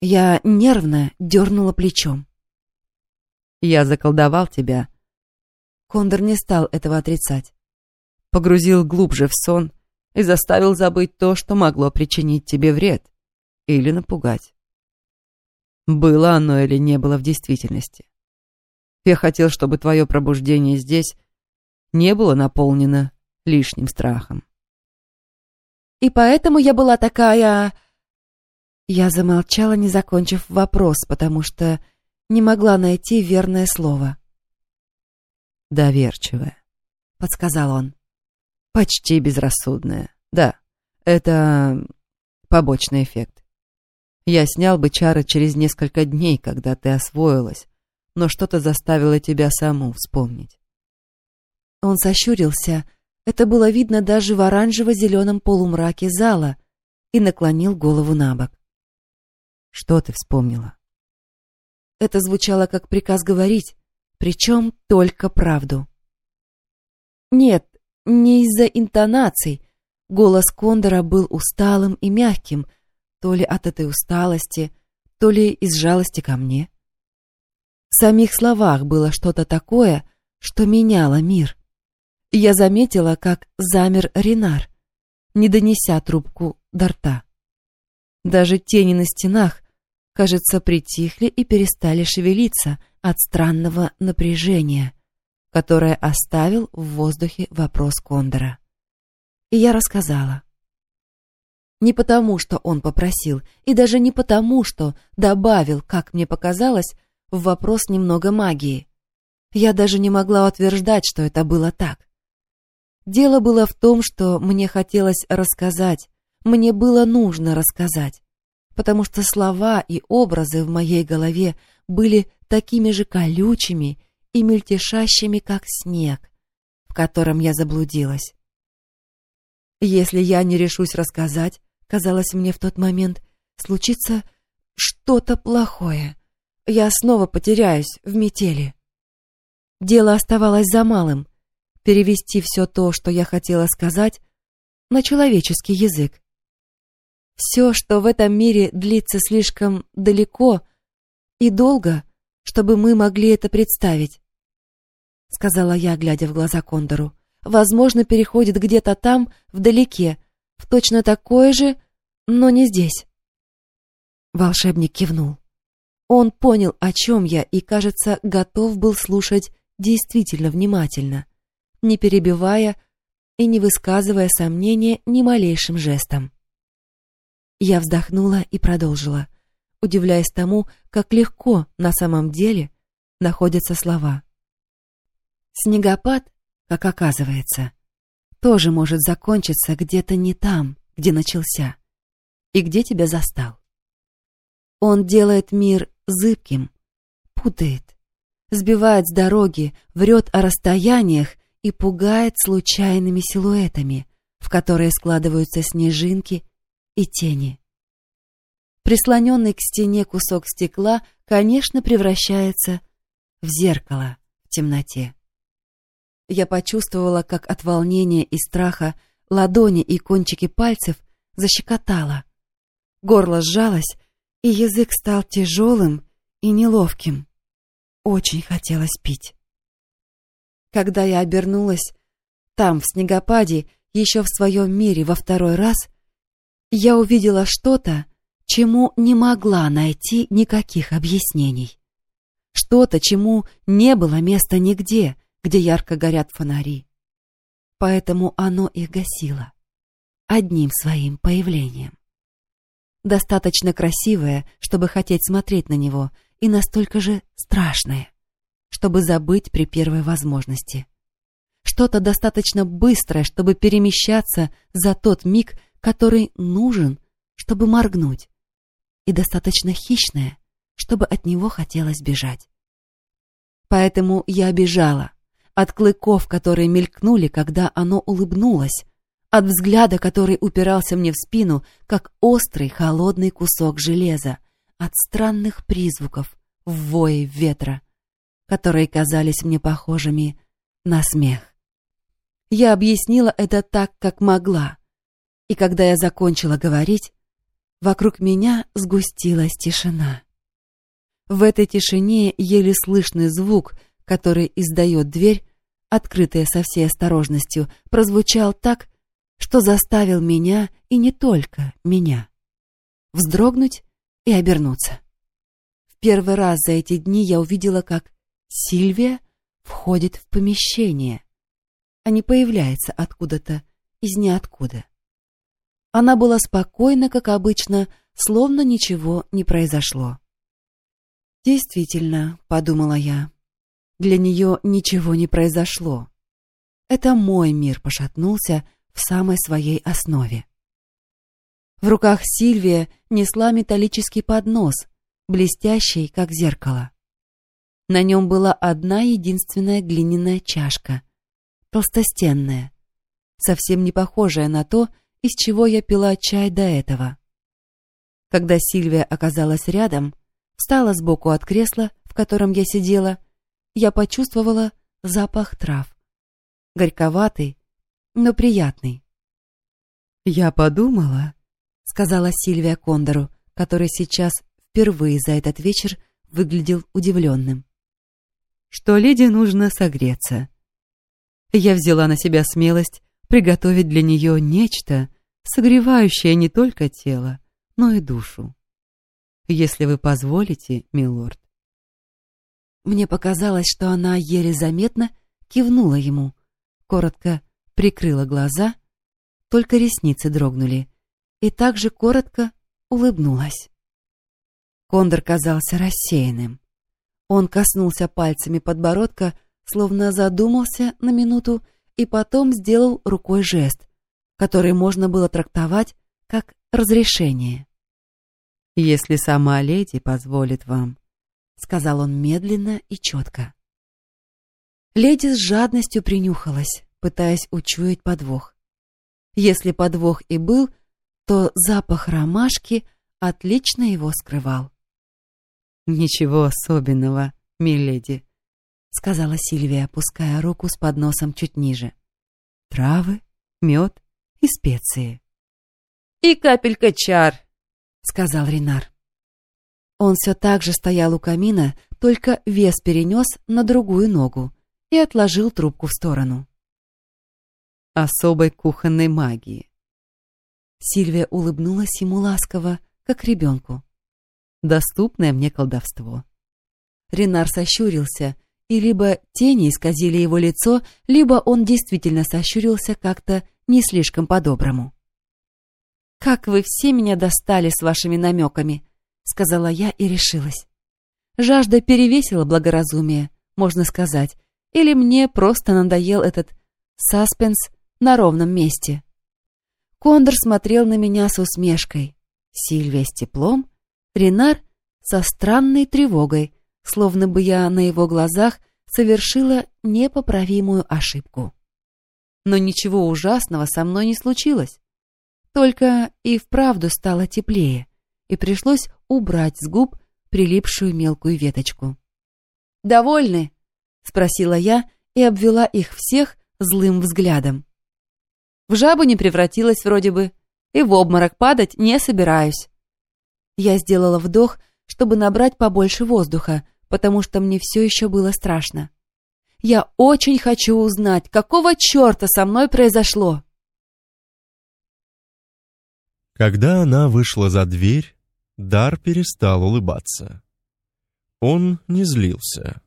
Я нервно дернула плечом. Я заколдовал тебя. Кондор не стал этого отрицать. Погрузил глубже в сон и заставил забыть то, что могло причинить тебе вред или напугать. Было оно или не было в действительности. Я хотел, чтобы твое пробуждение здесь не было наполнено лишним страхом. И поэтому я была такая... Я замолчала, не закончив вопрос, потому что не могла найти верное слово. «Доверчивая», — подсказал он. «Почти безрассудная. Да, это побочный эффект. Я снял бы чары через несколько дней, когда ты освоилась, но что-то заставило тебя саму вспомнить». Он сощурился, это было видно даже в оранжево-зеленом полумраке зала, и наклонил голову на бок. «Что ты вспомнила?» Это звучало как приказ говорить, причем только правду. Нет, не из-за интонаций. Голос Кондора был усталым и мягким, то ли от этой усталости, то ли из жалости ко мне. В самих словах было что-то такое, что меняло мир. Я заметила, как замер Ренар, не донеся трубку до рта. Даже тени на стенах, кажется, притихли и перестали шевелиться от странного напряжения, которое оставил в воздухе вопрос Кондора. И я рассказала. Не потому, что он попросил, и даже не потому, что добавил, как мне показалось, в вопрос немного магии. Я даже не могла утверждать, что это было так. Дело было в том, что мне хотелось рассказать, мне было нужно рассказать потому что слова и образы в моей голове были такими же колючими и мельтешащими, как снег, в котором я заблудилась. Если я не решусь рассказать, казалось мне в тот момент, случится что-то плохое. Я снова потеряюсь в метели. Дело оставалось за малым — перевести все то, что я хотела сказать, на человеческий язык. Все, что в этом мире длится слишком далеко и долго, чтобы мы могли это представить. сказала я, глядя в глаза Кондору. Возможно, переходит где-то там, вдалеке, в точно такое же, но не здесь. Волшебник кивнул. Он понял, о чем я, и, кажется, готов был слушать действительно внимательно, не перебивая и не высказывая сомнения ни малейшим жестом. Я вздохнула и продолжила, удивляясь тому, как легко на самом деле находятся слова. Снегопад, как оказывается, тоже может закончиться где-то не там, где начался и где тебя застал. Он делает мир зыбким, путает, сбивает с дороги, врет о расстояниях и пугает случайными силуэтами, в которые складываются снежинки и тени. Прислоненный к стене кусок стекла, конечно, превращается в зеркало в темноте. Я почувствовала, как от волнения и страха ладони и кончики пальцев защекотало. Горло сжалось, и язык стал тяжелым и неловким. Очень хотелось пить. Когда я обернулась, там, в снегопаде, еще в своем мире во второй раз, я увидела что-то, чему не могла найти никаких объяснений. Что-то, чему не было места нигде, где ярко горят фонари. Поэтому оно их гасило. Одним своим появлением достаточно красивое, чтобы хотеть смотреть на него, и настолько же страшное, чтобы забыть при первой возможности. Что-то достаточно быстрое, чтобы перемещаться за тот миг, который нужен, чтобы моргнуть, и достаточно хищное, чтобы от него хотелось бежать. Поэтому я бежала от клыков, которые мелькнули, когда оно улыбнулось, от взгляда, который упирался мне в спину, как острый холодный кусок железа, от странных призвуков в вое ветра, которые казались мне похожими на смех. Я объяснила это так, как могла, и когда я закончила говорить, вокруг меня сгустилась тишина. В этой тишине еле слышный звук, который издает дверь, открытая со всей осторожностью, прозвучал так, что заставил меня, и не только меня, вздрогнуть и обернуться. В первый раз за эти дни я увидела, как Сильвия входит в помещение, а не появляется откуда-то из ниоткуда. Она была спокойна, как обычно, словно ничего не произошло. «Действительно», — подумала я, — «для нее ничего не произошло. Это мой мир пошатнулся, в самой своей основе. В руках Сильвия несла металлический поднос, блестящий, как зеркало. На нем была одна единственная глиняная чашка, толстостенная, совсем не похожая на то, из чего я пила чай до этого. Когда Сильвия оказалась рядом, встала сбоку от кресла, в котором я сидела, я почувствовала запах трав. Горьковатый, но приятный. «Я подумала», — сказала Сильвия Кондору, который сейчас впервые за этот вечер выглядел удивленным, «что леди нужно согреться. Я взяла на себя смелость приготовить для нее нечто, согревающее не только тело, но и душу. Если вы позволите, милорд». Мне показалось, что она еле заметно кивнула ему, коротко прикрыла глаза, только ресницы дрогнули, и также коротко улыбнулась. Кондор казался рассеянным. Он коснулся пальцами подбородка, словно задумался на минуту, и потом сделал рукой жест, который можно было трактовать как разрешение. «Если сама леди позволит вам», — сказал он медленно и четко. Леди с жадностью принюхалась пытаясь учуять подвох. Если подвох и был, то запах ромашки отлично его скрывал. «Ничего особенного, миледи», — сказала Сильвия, опуская руку с подносом чуть ниже. «Травы, мед и специи». «И капелька чар», — сказал Ренар. Он все так же стоял у камина, только вес перенес на другую ногу и отложил трубку в сторону. Особой кухонной магии. Сильвия улыбнулась ему ласково, как ребенку. Доступное мне колдовство. Ренар сощурился, и либо тени исказили его лицо, либо он действительно сощурился как-то не слишком по-доброму. «Как вы все меня достали с вашими намеками!» — сказала я и решилась. Жажда перевесила благоразумие, можно сказать, или мне просто надоел этот саспенс на ровном месте. Кондор смотрел на меня с усмешкой, Сильвия с теплом, Ренар со странной тревогой, словно бы я на его глазах совершила непоправимую ошибку. Но ничего ужасного со мной не случилось. Только и вправду стало теплее, и пришлось убрать с губ прилипшую мелкую веточку. «Довольны?» — спросила я и обвела их всех злым взглядом. В жабу не превратилась вроде бы, и в обморок падать не собираюсь. Я сделала вдох, чтобы набрать побольше воздуха, потому что мне все еще было страшно. Я очень хочу узнать, какого черта со мной произошло. Когда она вышла за дверь, Дар перестал улыбаться. Он не злился.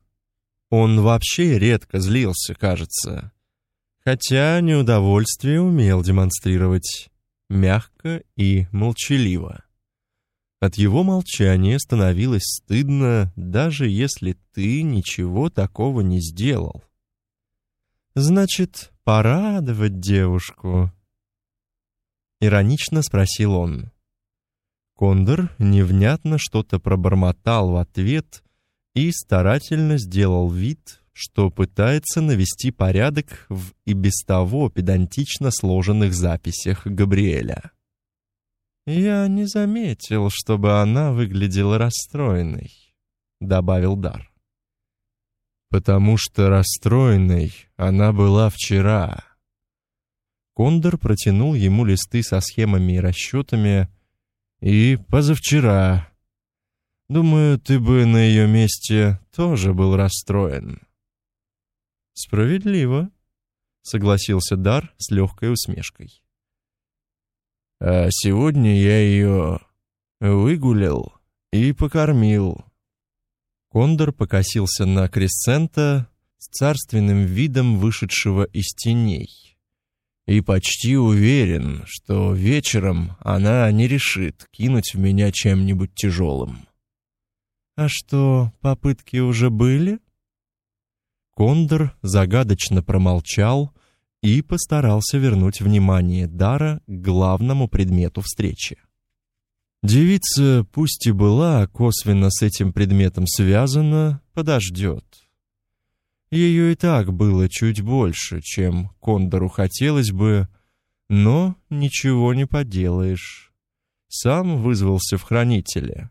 Он вообще редко злился, кажется. Хотя неудовольствие умел демонстрировать мягко и молчаливо. От его молчания становилось стыдно, даже если ты ничего такого не сделал. «Значит, порадовать девушку?» Иронично спросил он. Кондор невнятно что-то пробормотал в ответ и старательно сделал вид, что пытается навести порядок в и без того педантично сложенных записях Габриэля. «Я не заметил, чтобы она выглядела расстроенной», — добавил Дар. «Потому что расстроенной она была вчера». Кондор протянул ему листы со схемами и расчетами, и позавчера. Думаю, ты бы на ее месте тоже был расстроен. Справедливо, согласился Дар с легкой усмешкой. А сегодня я ее выгулял и покормил. Кондор покосился на Кресцента с царственным видом вышедшего из теней и почти уверен, что вечером она не решит кинуть в меня чем-нибудь тяжелым. А что, попытки уже были? Кондор загадочно промолчал и постарался вернуть внимание Дара к главному предмету встречи. Девица, пусть и была косвенно с этим предметом связана, подождет. Ее и так было чуть больше, чем Кондору хотелось бы, но ничего не поделаешь. Сам вызвался в хранителя.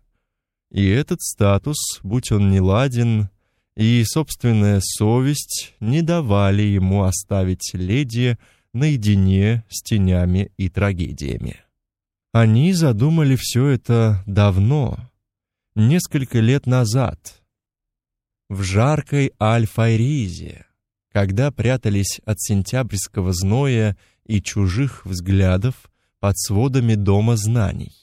И этот статус, будь он не ладен, и собственная совесть не давали ему оставить леди наедине с тенями и трагедиями. Они задумали все это давно, несколько лет назад, в жаркой Альфа-Ризе, когда прятались от сентябрьского зноя и чужих взглядов под сводами дома знаний.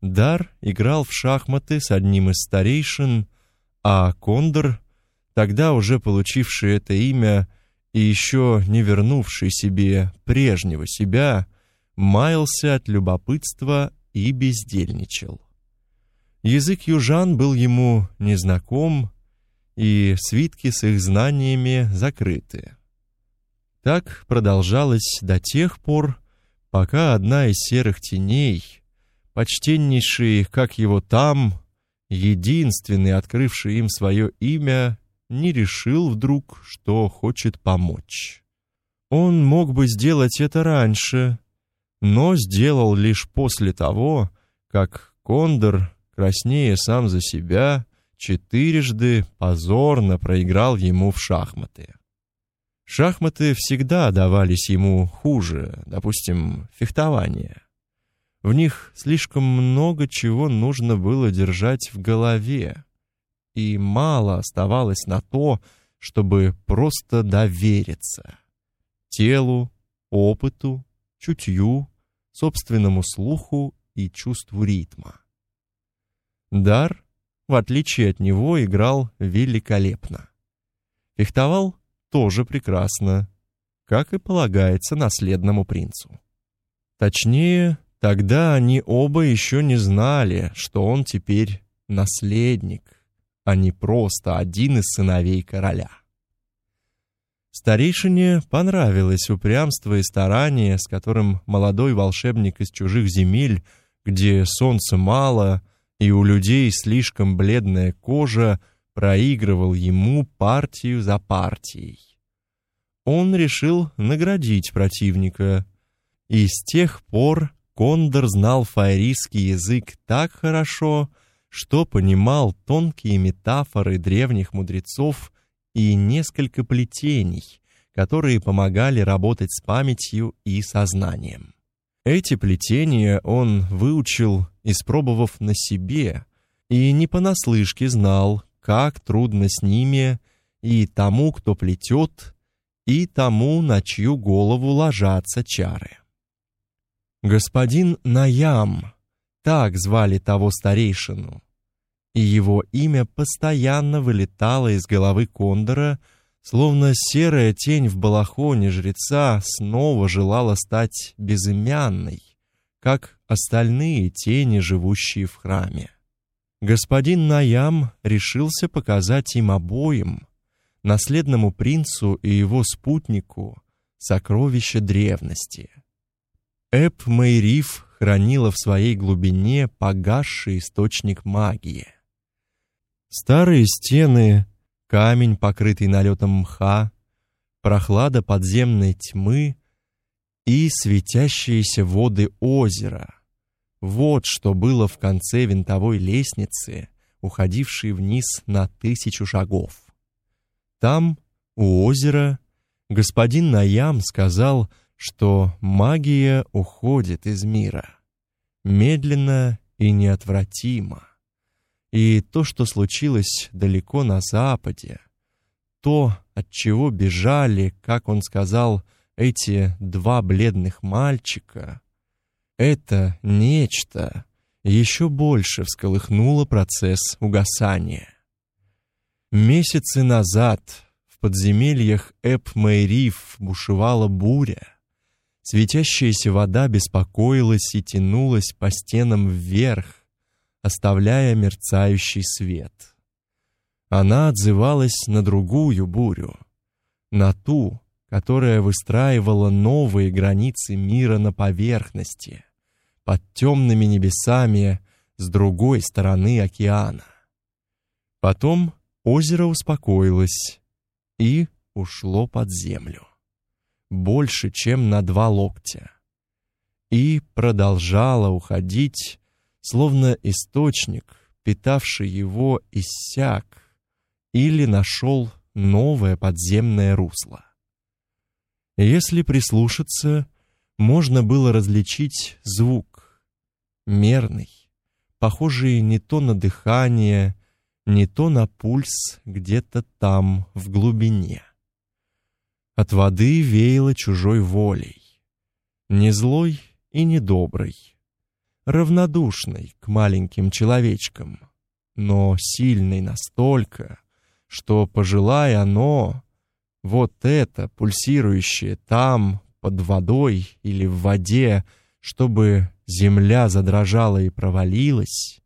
Дар играл в шахматы с одним из старейшин, а Кондор, тогда уже получивший это имя и еще не вернувший себе прежнего себя, маялся от любопытства и бездельничал. Язык южан был ему незнаком, и свитки с их знаниями закрыты. Так продолжалось до тех пор, пока одна из серых теней, почтеннейший, как его там, единственный, открывший им свое имя, не решил вдруг, что хочет помочь. Он мог бы сделать это раньше, но сделал лишь после того, как Кондор, краснея сам за себя, четырежды позорно проиграл ему в шахматы. Шахматы всегда давались ему хуже, допустим, фехтование. В них слишком много чего нужно было держать в голове, и мало оставалось на то, чтобы просто довериться телу, опыту, чутью, собственному слуху и чувству ритма. Дар, в отличие от него, играл великолепно. Фехтовал тоже прекрасно, как и полагается наследному принцу. Точнее, тогда они оба еще не знали, что он теперь наследник, а не просто один из сыновей короля. Старейшине понравилось упрямство и старание, с которым молодой волшебник из чужих земель, где солнца мало и у людей слишком бледная кожа, проигрывал ему партию за партией. Он решил наградить противника, и с тех пор Кондор знал фаерийский язык так хорошо, что понимал тонкие метафоры древних мудрецов и несколько плетений, которые помогали работать с памятью и сознанием. Эти плетения он выучил, испробовав на себе, и не понаслышке знал, как трудно с ними и тому, кто плетет, и тому, на чью голову ложатся чары. Господин Наям, так звали того старейшину, и его имя постоянно вылетало из головы Кондора, словно серая тень в балахоне жреца снова желала стать безымянной, как остальные тени, живущие в храме. Господин Наям решился показать им обоим, наследному принцу и его спутнику, сокровища древности. Эп Мэйриф хранила в своей глубине погасший источник магии. Старые стены, камень, покрытый налетом мха, прохлада подземной тьмы и светящиеся воды озера. Вот что было в конце винтовой лестницы, уходившей вниз на тысячу шагов. Там, у озера, господин Наям сказал, что магия уходит из мира. Медленно и неотвратимо. И то, что случилось далеко на западе, то, от чего бежали, как он сказал, эти два бледных мальчика, это нечто еще больше всколыхнуло процесс угасания. Месяцы назад в подземельях Эп-Мэйриф бушевала буря. Светящаяся вода беспокоилась и тянулась по стенам вверх, оставляя мерцающий свет. Она отзывалась на другую бурю, на ту, которая выстраивала новые границы мира на поверхности, под темными небесами с другой стороны океана. Потом озеро успокоилось и ушло под землю, больше, чем на два локтя, и продолжало уходить словно источник, питавший его, иссяк или нашел новое подземное русло. Если прислушаться, можно было различить звук, мерный, похожий не то на дыхание, не то на пульс где-то там, в глубине. От воды веяло чужой волей, не злой и не доброй, равнодушной к маленьким человечкам, но сильной настолько, что, пожелая оно, вот это, пульсирующее там, под водой или в воде, чтобы земля задрожала и провалилась,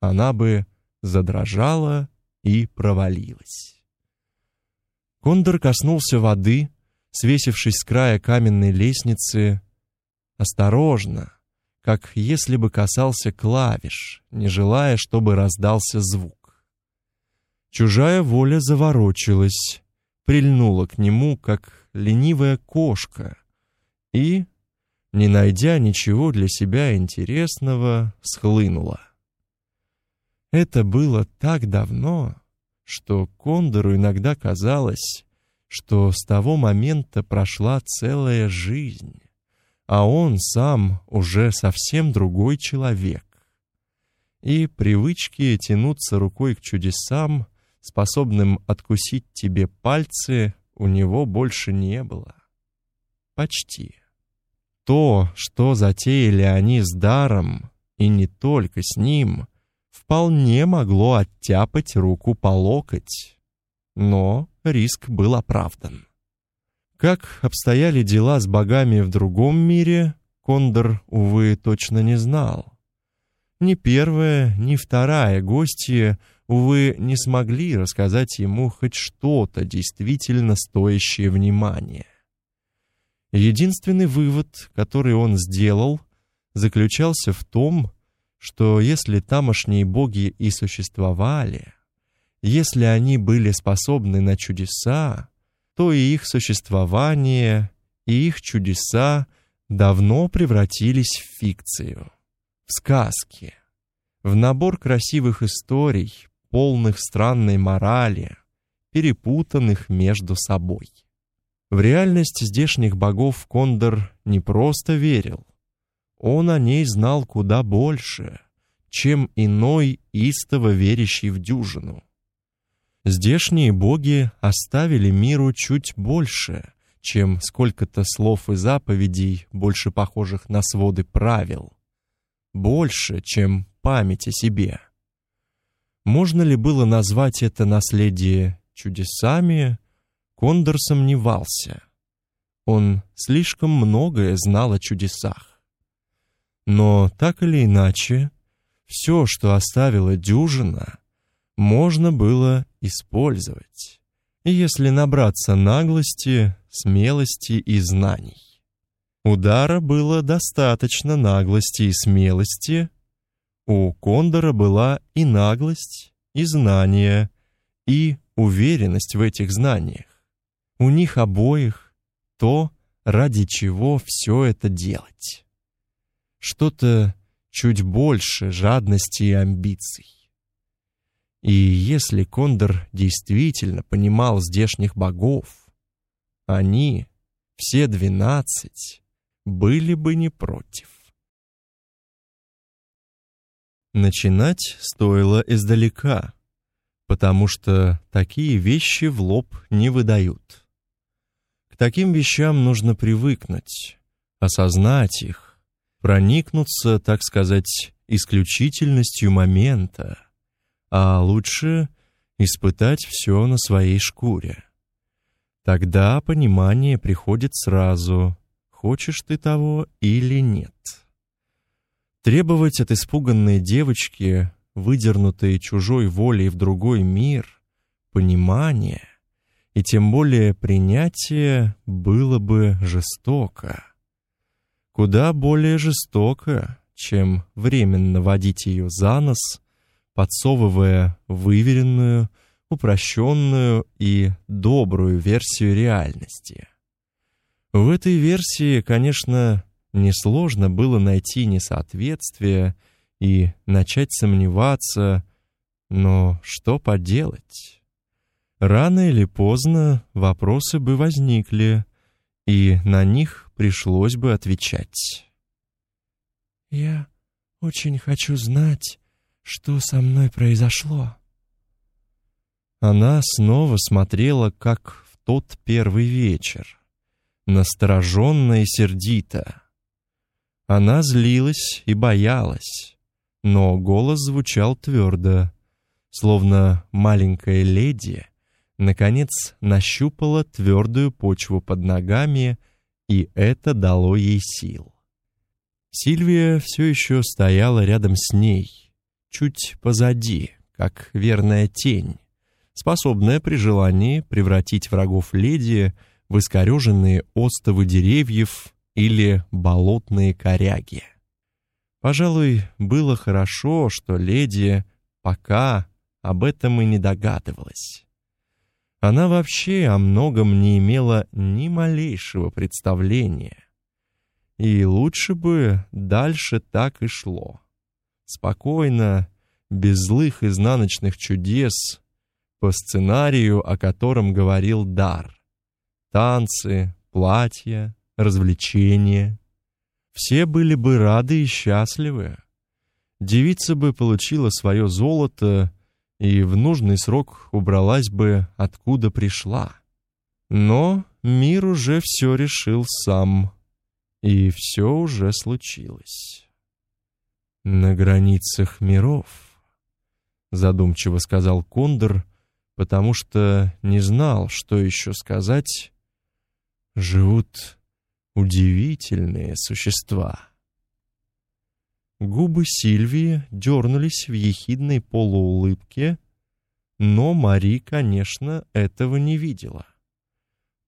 она бы задрожала и провалилась. Кондор коснулся воды, свесившись с края каменной лестницы, осторожно, как если бы касался клавиш, не желая, чтобы раздался звук. Чужая воля заворочилась, прильнула к нему, как ленивая кошка, и, не найдя ничего для себя интересного, схлынула. Это было так давно, что Кондору иногда казалось, что с того момента прошла целая жизнь а он сам уже совсем другой человек. И привычки тянуться рукой к чудесам способным откусить тебе пальцы, у него больше не было. Почти. То, что затеяли они с даром, и не только с ним, вполне могло оттяпать руку по локоть. Но риск был оправдан. Как обстояли дела с богами в другом мире, Кондор, увы, точно не знал. Ни первая, ни вторая гостья, увы, не смогли рассказать ему хоть что-то действительно стоящее внимания. Единственный вывод, который он сделал, заключался в том, что если тамошние боги и существовали, если они были способны на чудеса, то и их существование, и их чудеса давно превратились в фикцию, в сказки, в набор красивых историй, полных странной морали, перепутанных между собой. В реальность здешних богов Кондор не просто верил, он о ней знал куда больше, чем иной истово верящий в дюжину. Здешние боги оставили миру чуть больше, чем сколько-то слов и заповедей, больше похожих на своды правил. Больше, чем память о себе. Можно ли было назвать это наследие чудесами? Кондор сомневался. Он слишком многое знал о чудесах. Но так или иначе, все, что оставила дюжина, можно было использовать, если набраться наглости, смелости и знаний. У Дара было достаточно наглости и смелости, у Кондора была и наглость, и знания, и уверенность в этих знаниях. У них обоих то, ради чего все это делать. Что-то чуть больше жадности и амбиций. И если Кондор действительно понимал здешних богов, они, все двенадцать, были бы не против. Начинать стоило издалека, потому что такие вещи в лоб не выдают. К таким вещам нужно привыкнуть, осознать их, проникнуться, так сказать, исключительностью момента, а лучше испытать все на своей шкуре. Тогда понимание приходит сразу, хочешь ты того или нет. Требовать от испуганной девочки, выдернутой чужой волей в другой мир, понимания и тем более принятия было бы жестоко. Куда более жестоко, чем временно водить ее за нос, подсовывая выверенную, упрощенную и добрую версию реальности. В этой версии, конечно, несложно было найти несоответствие и начать сомневаться, но что поделать? Рано или поздно вопросы бы возникли, и на них пришлось бы отвечать. «Я очень хочу знать, что со мной произошло». Она снова смотрела, как в тот первый вечер, настороженно и сердито. Она злилась и боялась, но голос звучал твердо, словно маленькая леди наконец нащупала твердую почву под ногами, и это дало ей сил. Сильвия все еще стояла рядом с ней, чуть позади, как верная тень, способная при желании превратить врагов леди в искореженные остовы деревьев или болотные коряги. Пожалуй, было хорошо, что леди пока об этом и не догадывалась. Она вообще о многом не имела ни малейшего представления. И лучше бы дальше так и шло. Спокойно, без злых изнаночных чудес, по сценарию, о котором говорил Дар. Танцы, платья, развлечения. Все были бы рады и счастливы. Девица бы получила свое золото и в нужный срок убралась бы, откуда пришла. Но мир уже все решил сам, и все уже случилось. На границах миров, задумчиво сказал Кондор, потому что не знал, что еще сказать, живут удивительные существа. Губы Сильвии дернулись в ехидной полуулыбке, но Мари, конечно, этого не видела.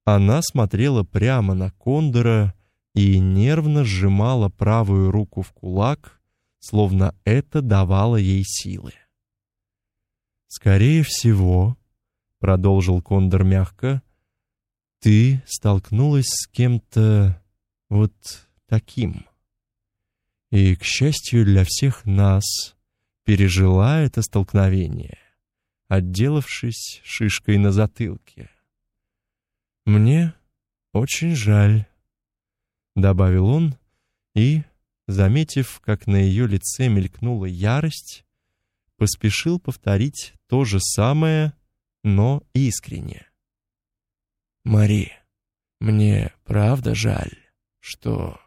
Она смотрела прямо на Кондора и нервно сжимала правую руку в кулак, словно это давало ей силы. Скорее всего, продолжил Кондор мягко, ты столкнулась с кем-то вот таким и, к счастью для всех нас, пережила это столкновение, отделавшись шишкой на затылке. Мне очень жаль, добавил он и, заметив, как на ее лице мелькнула ярость, поспешил повторить то же самое, но искренне. Мари, мне правда жаль, что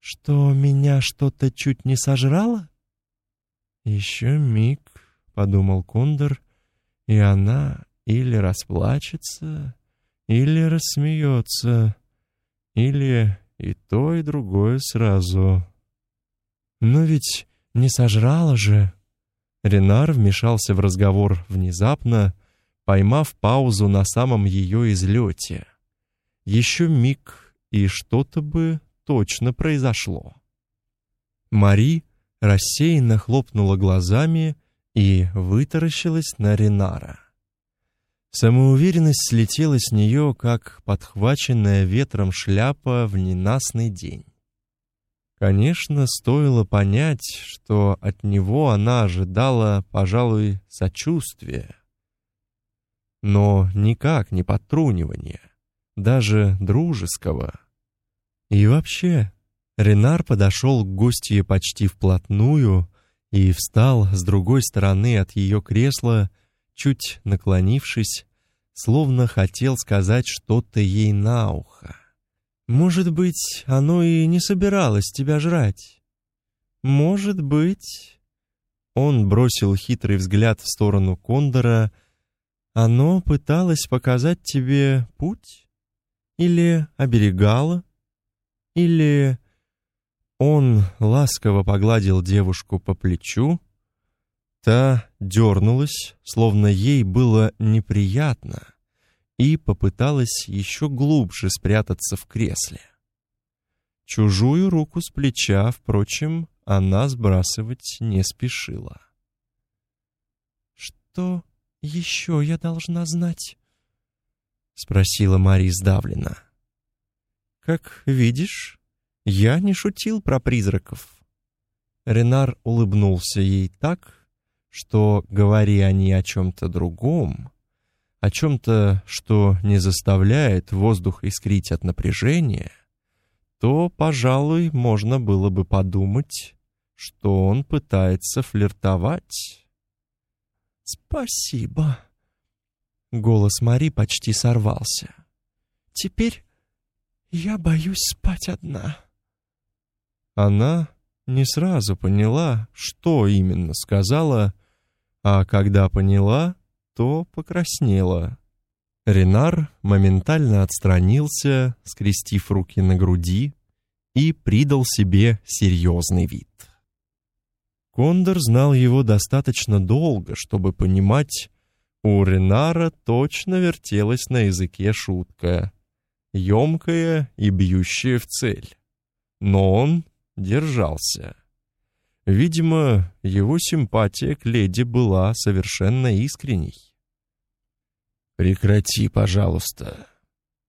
что меня что-то чуть не сожрало? Еще миг, подумал Кондор, и она или расплачется, или рассмеется, или и то, и другое сразу. Но ведь не сожрала же. Ренар вмешался в разговор внезапно, поймав паузу на самом ее излете. Еще миг, и что-то бы точно произошло. Мари рассеянно хлопнула глазами и вытаращилась на Ренара. Самоуверенность слетела с нее, как подхваченная ветром шляпа в ненастный день. Конечно, стоило понять, что от него она ожидала, пожалуй, сочувствия, но никак не подтрунивания, даже дружеского. И вообще, Ренар подошел к гостье почти вплотную и встал с другой стороны от ее кресла, чуть наклонившись, словно хотел сказать что-то ей на ухо. Может быть, оно и не собиралось тебя жрать. Может быть, он бросил хитрый взгляд в сторону Кондора. Оно пыталось показать тебе путь или оберегало? Или он ласково погладил девушку по плечу, та дернулась, словно ей было неприятно, и попыталась еще глубже спрятаться в кресле. Чужую руку с плеча, впрочем, она сбрасывать не спешила. «Что еще я должна знать?» — спросила Мари сдавленно. Как видишь, я не шутил про призраков. Ренар улыбнулся ей так, что, говори они о чем-то другом, о чем-то, что не заставляет воздух искрить от напряжения, то, пожалуй, можно было бы подумать, что он пытается флиртовать. «Спасибо!» Голос Мари почти сорвался. «Теперь я боюсь спать одна. Она не сразу поняла, что именно сказала, а когда поняла, то покраснела. Ренар моментально отстранился, скрестив руки на груди, и придал себе серьезный вид. Кондор знал его достаточно долго, чтобы понимать, у Ренара точно вертелась на языке шутка емкая и бьющая в цель. Но он держался. Видимо, его симпатия к леди была совершенно искренней. «Прекрати, пожалуйста»,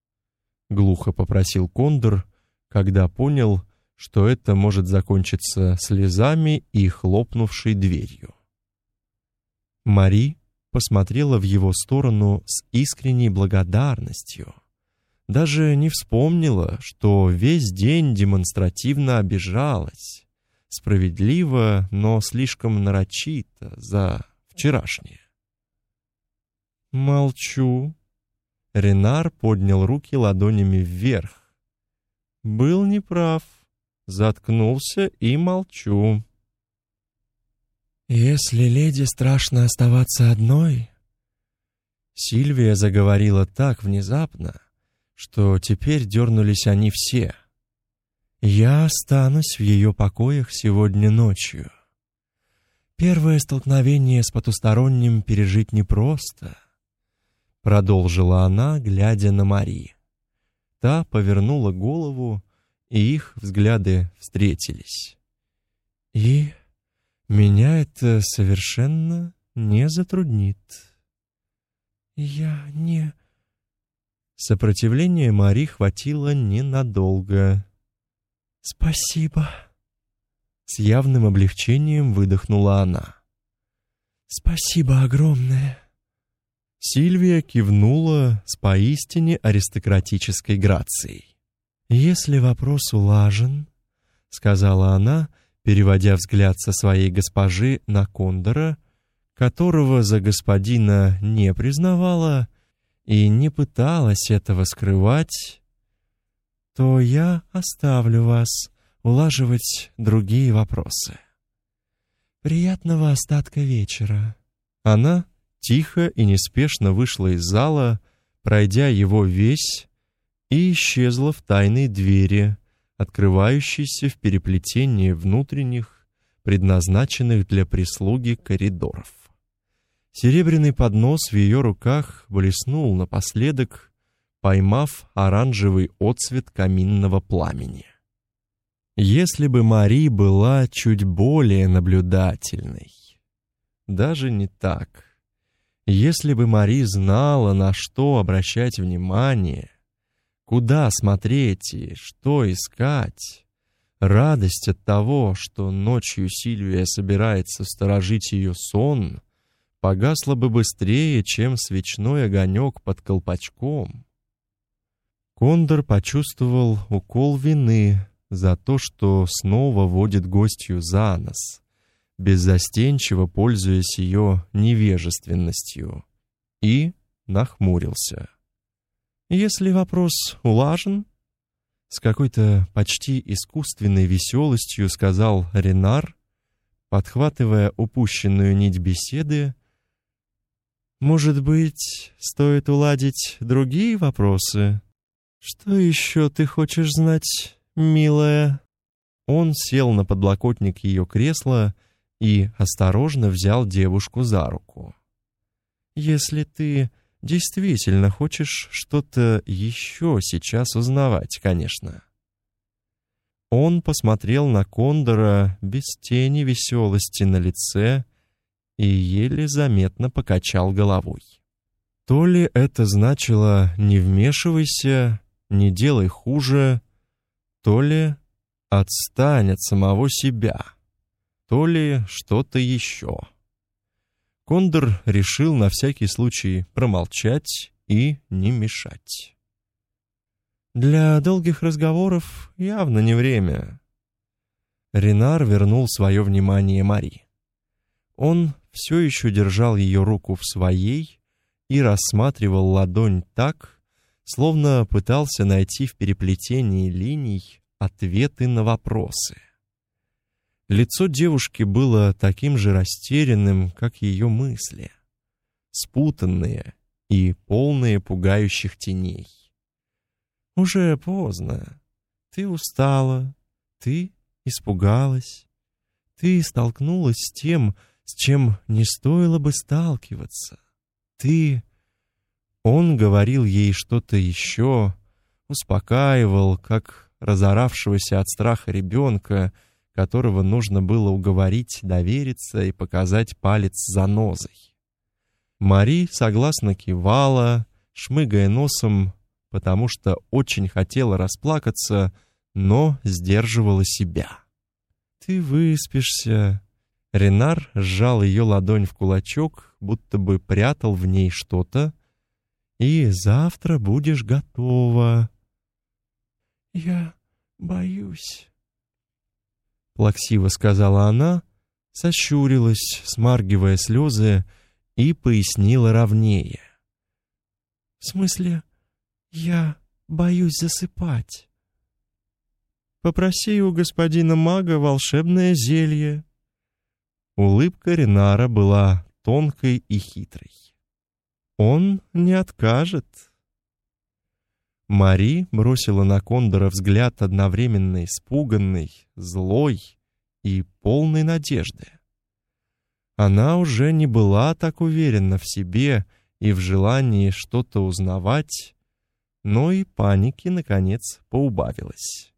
— глухо попросил Кондор, когда понял, что это может закончиться слезами и хлопнувшей дверью. Мари посмотрела в его сторону с искренней благодарностью даже не вспомнила, что весь день демонстративно обижалась, справедливо, но слишком нарочито за вчерашнее. Молчу. Ренар поднял руки ладонями вверх. Был неправ. Заткнулся и молчу. Если леди страшно оставаться одной, Сильвия заговорила так внезапно, что теперь дернулись они все. Я останусь в ее покоях сегодня ночью. Первое столкновение с потусторонним пережить непросто, продолжила она, глядя на Мари. Та повернула голову, и их взгляды встретились. И меня это совершенно не затруднит. Я не Сопротивление Мари хватило ненадолго. Спасибо. С явным облегчением выдохнула она. Спасибо огромное. Сильвия кивнула с поистине аристократической грацией. Если вопрос улажен, сказала она, переводя взгляд со своей госпожи на Кондора, которого за господина не признавала и не пыталась этого скрывать, то я оставлю вас улаживать другие вопросы. Приятного остатка вечера. Она тихо и неспешно вышла из зала, пройдя его весь, и исчезла в тайной двери, открывающейся в переплетении внутренних, предназначенных для прислуги коридоров. Серебряный поднос в ее руках блеснул напоследок, поймав оранжевый отсвет каминного пламени. Если бы Мари была чуть более наблюдательной. Даже не так. Если бы Мари знала, на что обращать внимание, куда смотреть и что искать, радость от того, что ночью Сильвия собирается сторожить ее сон, погасла бы быстрее, чем свечной огонек под колпачком. Кондор почувствовал укол вины за то, что снова водит гостью за нос, беззастенчиво пользуясь ее невежественностью, и нахмурился. Если вопрос улажен, с какой-то почти искусственной веселостью сказал Ренар, подхватывая упущенную нить беседы, может быть, стоит уладить другие вопросы? Что еще ты хочешь знать, милая?» Он сел на подлокотник ее кресла и осторожно взял девушку за руку. «Если ты действительно хочешь что-то еще сейчас узнавать, конечно». Он посмотрел на Кондора без тени веселости на лице и еле заметно покачал головой. То ли это значило «не вмешивайся», «не делай хуже», то ли отстань от самого себя, то ли что-то еще. Кондор решил на всякий случай промолчать и не мешать. Для долгих разговоров явно не время. Ренар вернул свое внимание Мари. Он все еще держал ее руку в своей и рассматривал ладонь так, словно пытался найти в переплетении линий ответы на вопросы. Лицо девушки было таким же растерянным, как ее мысли, спутанные и полные пугающих теней. Уже поздно. Ты устала, ты испугалась, ты столкнулась с тем, с чем не стоило бы сталкиваться. Ты он говорил ей что-то еще, успокаивал, как разоравшегося от страха ребенка, которого нужно было уговорить довериться и показать палец за нозой. Мари согласно кивала, шмыгая носом, потому что очень хотела расплакаться, но сдерживала себя. «Ты выспишься». Ренар сжал ее ладонь в кулачок, будто бы прятал в ней что-то, и завтра будешь готова. Я боюсь, плаксиво сказала она, сощурилась, смаргивая слезы, и пояснила ровнее. «В смысле, я боюсь засыпать». «Попроси у господина мага волшебное зелье». Улыбка Ренара была тонкой и хитрой. «Он не откажет». Мари бросила на Кондора взгляд одновременно испуганный, злой и полной надежды. Она уже не была так уверена в себе и в желании что-то узнавать, но и паники, наконец, поубавилось.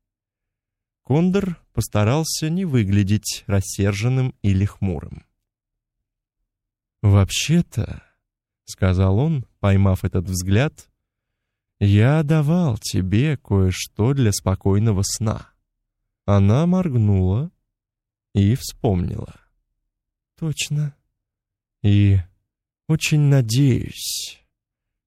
Кондор постарался не выглядеть рассерженным или хмурым. «Вообще-то», — сказал он, поймав этот взгляд, — «я давал тебе кое-что для спокойного сна». Она моргнула и вспомнила. Точно. И очень надеюсь,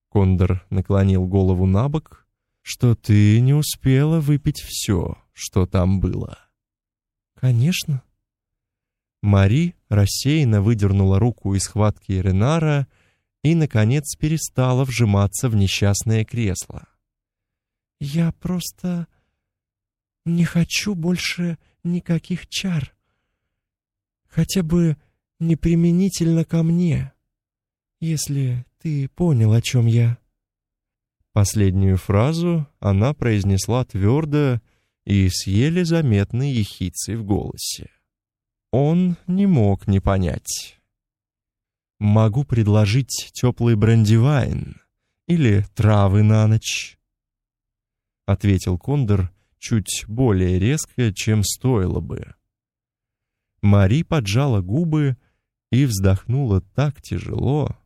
Кондор наклонил голову на бок, что ты не успела выпить все, что там было. Конечно. Мари рассеянно выдернула руку из хватки Ренара и, наконец, перестала вжиматься в несчастное кресло. «Я просто не хочу больше никаких чар. Хотя бы неприменительно ко мне, если ты понял, о чем я». Последнюю фразу она произнесла твердо и с еле заметной ехицей в голосе. Он не мог не понять. «Могу предложить теплый брендивайн или травы на ночь», — ответил Кондор чуть более резко, чем стоило бы. Мари поджала губы и вздохнула так тяжело,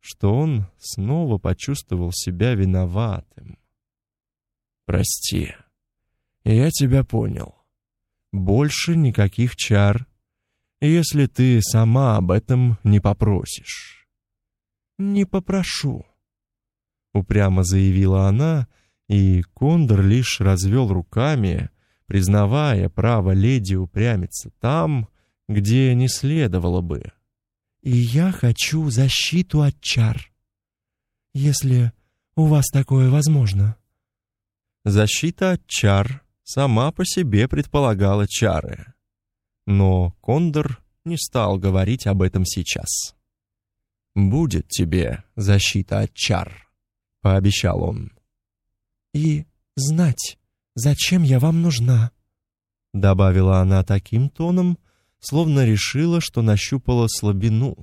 что он снова почувствовал себя виноватым. «Прости, я тебя понял. Больше никаких чар, если ты сама об этом не попросишь». «Не попрошу», — упрямо заявила она, и Кондор лишь развел руками, признавая право леди упрямиться там, где не следовало бы. И я хочу защиту от чар. Если у вас такое возможно. Защита от чар сама по себе предполагала чары. Но Кондор не стал говорить об этом сейчас. «Будет тебе защита от чар», — пообещал он. «И знать, зачем я вам нужна», — добавила она таким тоном, словно решила, что нащупала слабину,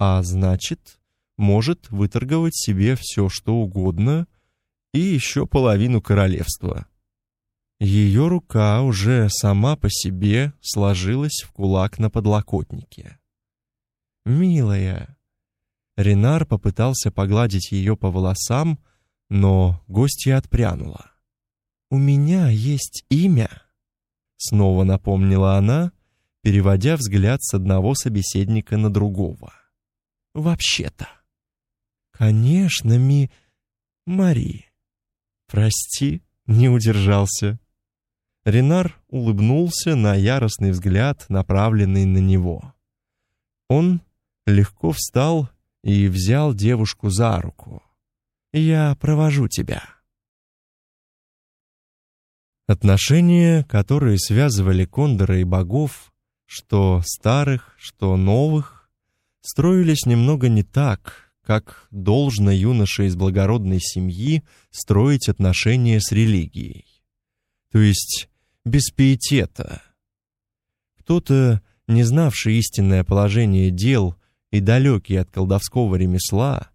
а значит, может выторговать себе все, что угодно, и еще половину королевства. Ее рука уже сама по себе сложилась в кулак на подлокотнике. «Милая!» Ренар попытался погладить ее по волосам, но гостья отпрянула. «У меня есть имя!» Снова напомнила она, переводя взгляд с одного собеседника на другого. «Вообще-то». «Конечно, ми... Мари». «Прости, не удержался». Ренар улыбнулся на яростный взгляд, направленный на него. Он легко встал и взял девушку за руку. «Я провожу тебя». Отношения, которые связывали Кондора и богов, что старых, что новых, строились немного не так, как должно юноше из благородной семьи строить отношения с религией. То есть без пиетета. Кто-то, не знавший истинное положение дел и далекий от колдовского ремесла,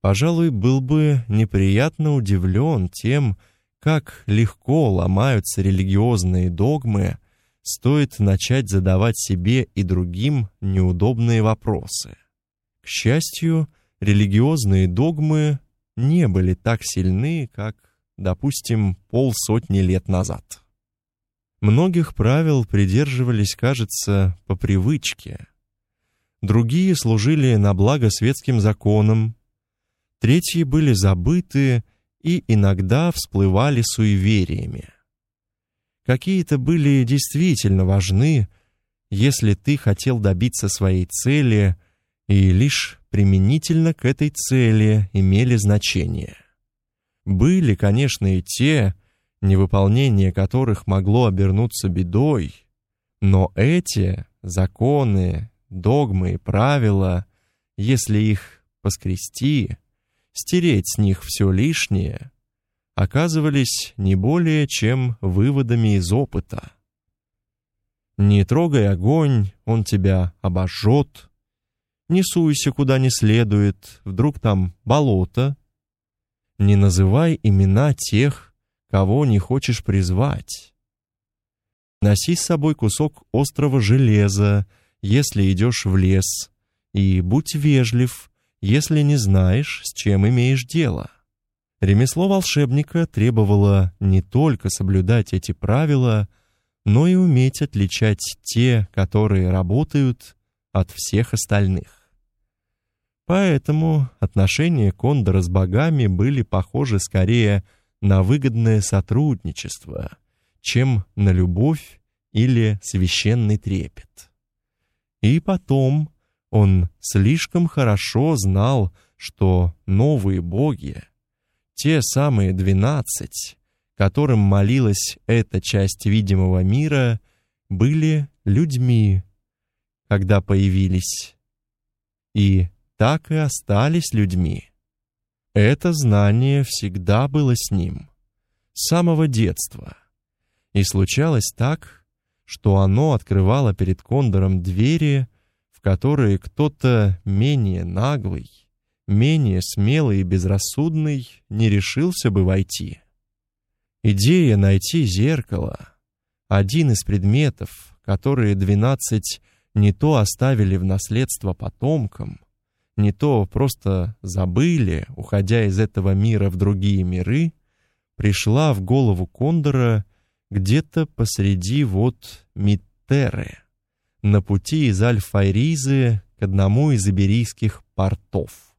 пожалуй, был бы неприятно удивлен тем, как легко ломаются религиозные догмы, стоит начать задавать себе и другим неудобные вопросы. К счастью, религиозные догмы не были так сильны, как, допустим, полсотни лет назад. Многих правил придерживались, кажется, по привычке. Другие служили на благо светским законам, третьи были забыты и иногда всплывали суевериями. Какие-то были действительно важны, если ты хотел добиться своей цели и лишь применительно к этой цели имели значение. Были, конечно, и те, невыполнение которых могло обернуться бедой, но эти законы, догмы и правила, если их поскрести, стереть с них все лишнее, оказывались не более чем выводами из опыта. Не трогай огонь, он тебя обожжет. Не суйся куда не следует, вдруг там болото. Не называй имена тех, кого не хочешь призвать. Носи с собой кусок острого железа, если идешь в лес, и будь вежлив, если не знаешь, с чем имеешь дело. Ремесло волшебника требовало не только соблюдать эти правила, но и уметь отличать те, которые работают, от всех остальных. Поэтому отношения Кондора с богами были похожи скорее на выгодное сотрудничество, чем на любовь или священный трепет. И потом он слишком хорошо знал, что новые боги, те самые двенадцать, которым молилась эта часть видимого мира, были людьми, когда появились, и так и остались людьми. Это знание всегда было с ним, с самого детства. И случалось так, что оно открывало перед Кондором двери, в которые кто-то менее наглый, менее смелый и безрассудный не решился бы войти. Идея найти зеркало — один из предметов, которые двенадцать не то оставили в наследство потомкам, не то просто забыли, уходя из этого мира в другие миры, пришла в голову Кондора где-то посреди вот Миттеры, на пути из Альфайризы к одному из иберийских портов.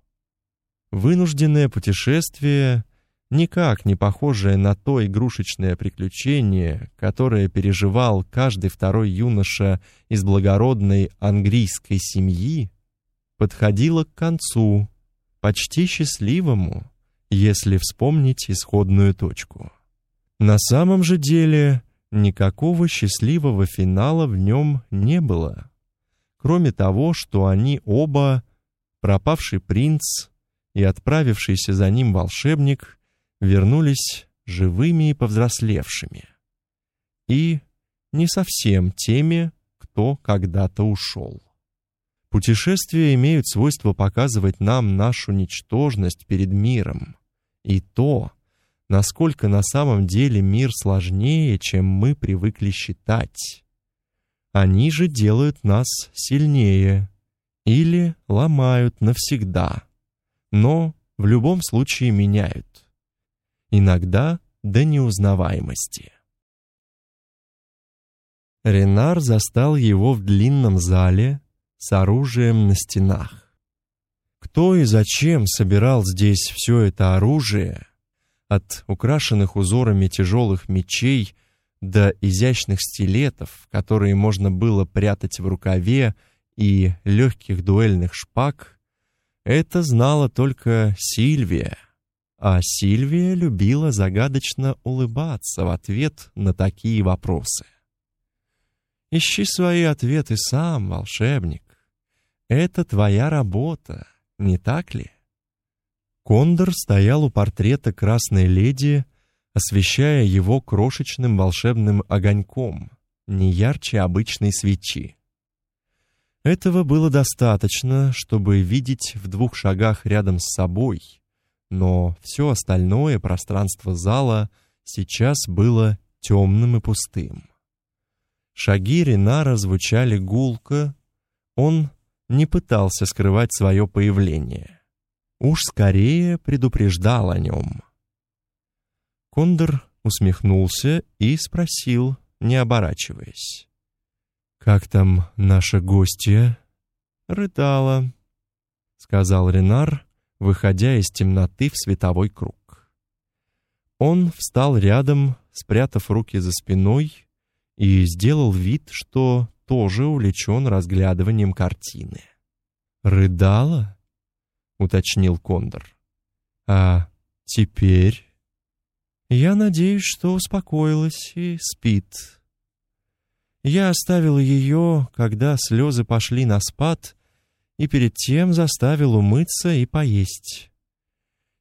Вынужденное путешествие никак не похожее на то игрушечное приключение, которое переживал каждый второй юноша из благородной английской семьи, подходило к концу, почти счастливому, если вспомнить исходную точку. На самом же деле никакого счастливого финала в нем не было, кроме того, что они оба, пропавший принц и отправившийся за ним волшебник, вернулись живыми и повзрослевшими. И не совсем теми, кто когда-то ушел. Путешествия имеют свойство показывать нам нашу ничтожность перед миром и то, насколько на самом деле мир сложнее, чем мы привыкли считать. Они же делают нас сильнее или ломают навсегда, но в любом случае меняют иногда до неузнаваемости. Ренар застал его в длинном зале с оружием на стенах. Кто и зачем собирал здесь все это оружие, от украшенных узорами тяжелых мечей до изящных стилетов, которые можно было прятать в рукаве, и легких дуэльных шпаг, это знала только Сильвия — а Сильвия любила загадочно улыбаться в ответ на такие вопросы. Ищи свои ответы сам, волшебник. Это твоя работа, не так ли? Кондор стоял у портрета красной леди, освещая его крошечным волшебным огоньком, не ярче обычной свечи. Этого было достаточно, чтобы видеть в двух шагах рядом с собой но все остальное пространство зала сейчас было темным и пустым. Шаги Ренара звучали гулко, он не пытался скрывать свое появление. Уж скорее предупреждал о нем. Кондор усмехнулся и спросил, не оборачиваясь. «Как там наша гостья?» «Рыдала», — сказал Ренар, выходя из темноты в световой круг. Он встал рядом, спрятав руки за спиной, и сделал вид, что тоже увлечен разглядыванием картины. «Рыдала?» — уточнил Кондор. «А теперь?» «Я надеюсь, что успокоилась и спит». Я оставил ее, когда слезы пошли на спад, и перед тем заставил умыться и поесть.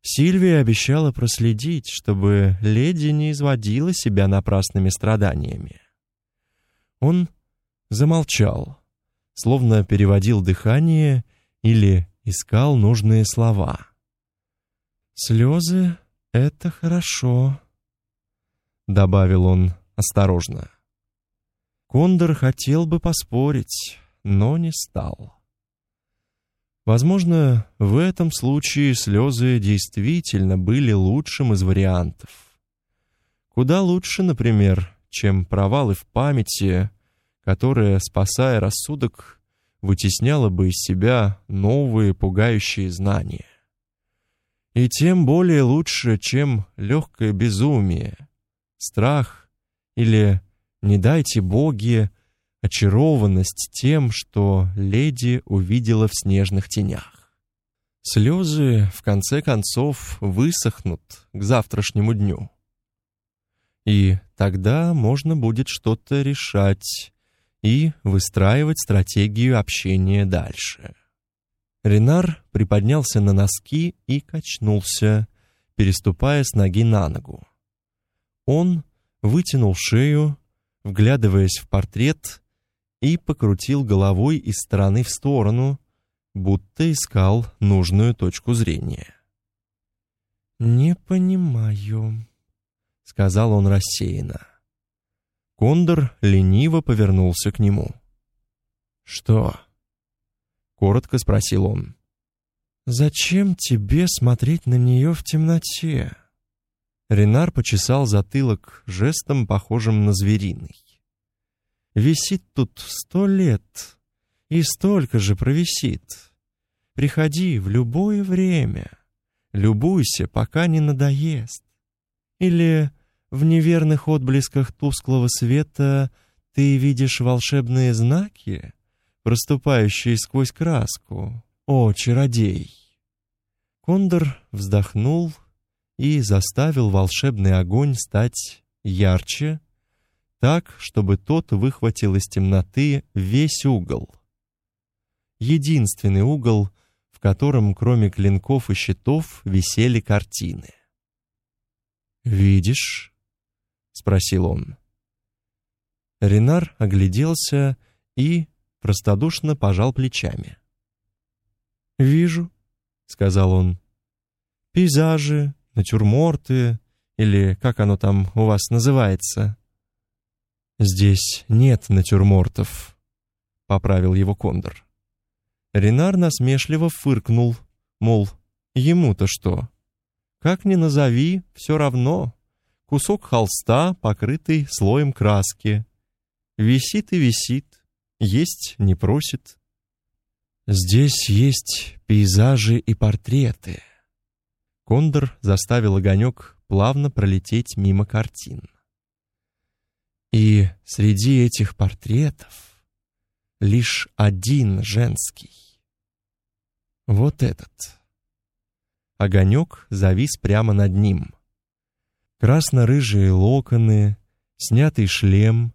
Сильвия обещала проследить, чтобы леди не изводила себя напрасными страданиями. Он замолчал, словно переводил дыхание или искал нужные слова. «Слезы — это хорошо», — добавил он осторожно. Кондор хотел бы поспорить, но не стал. Возможно, в этом случае слезы действительно были лучшим из вариантов. Куда лучше, например, чем провалы в памяти, которая, спасая рассудок, вытесняла бы из себя новые пугающие знания. И тем более лучше, чем легкое безумие, страх или не дайте боги очарованность тем, что леди увидела в снежных тенях. Слезы, в конце концов, высохнут к завтрашнему дню. И тогда можно будет что-то решать и выстраивать стратегию общения дальше. Ренар приподнялся на носки и качнулся, переступая с ноги на ногу. Он вытянул шею, вглядываясь в портрет, и покрутил головой из стороны в сторону, будто искал нужную точку зрения. «Не понимаю», — сказал он рассеянно. Кондор лениво повернулся к нему. «Что?» — коротко спросил он. «Зачем тебе смотреть на нее в темноте?» Ренар почесал затылок жестом, похожим на звериный. «Висит тут сто лет, и столько же провисит. Приходи в любое время, любуйся, пока не надоест. Или в неверных отблесках тусклого света ты видишь волшебные знаки, проступающие сквозь краску. О, чародей!» Кондор вздохнул и заставил волшебный огонь стать ярче, так, чтобы тот выхватил из темноты весь угол. Единственный угол, в котором кроме клинков и щитов висели картины. «Видишь?» — спросил он. Ренар огляделся и простодушно пожал плечами. «Вижу», — сказал он. «Пейзажи, натюрморты или как оно там у вас называется. Здесь нет натюрмортов, поправил его Кондор. Ренар насмешливо фыркнул, мол, ему-то что? Как ни назови, все равно. Кусок холста, покрытый слоем краски. Висит и висит, есть не просит. Здесь есть пейзажи и портреты. Кондор заставил огонек плавно пролететь мимо картин. И среди этих портретов лишь один женский. Вот этот. Огонек завис прямо над ним. Красно-рыжие локоны, снятый шлем,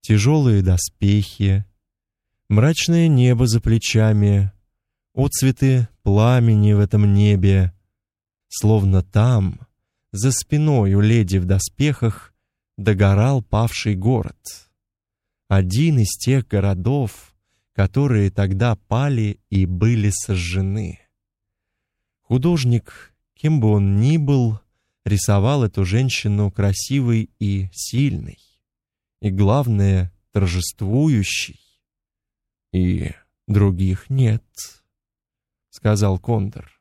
тяжелые доспехи, мрачное небо за плечами, отцветы пламени в этом небе, словно там, за спиной у леди в доспехах, догорал павший город. Один из тех городов, которые тогда пали и были сожжены. Художник, кем бы он ни был, рисовал эту женщину красивой и сильной, и, главное, торжествующей. И других нет, — сказал Кондор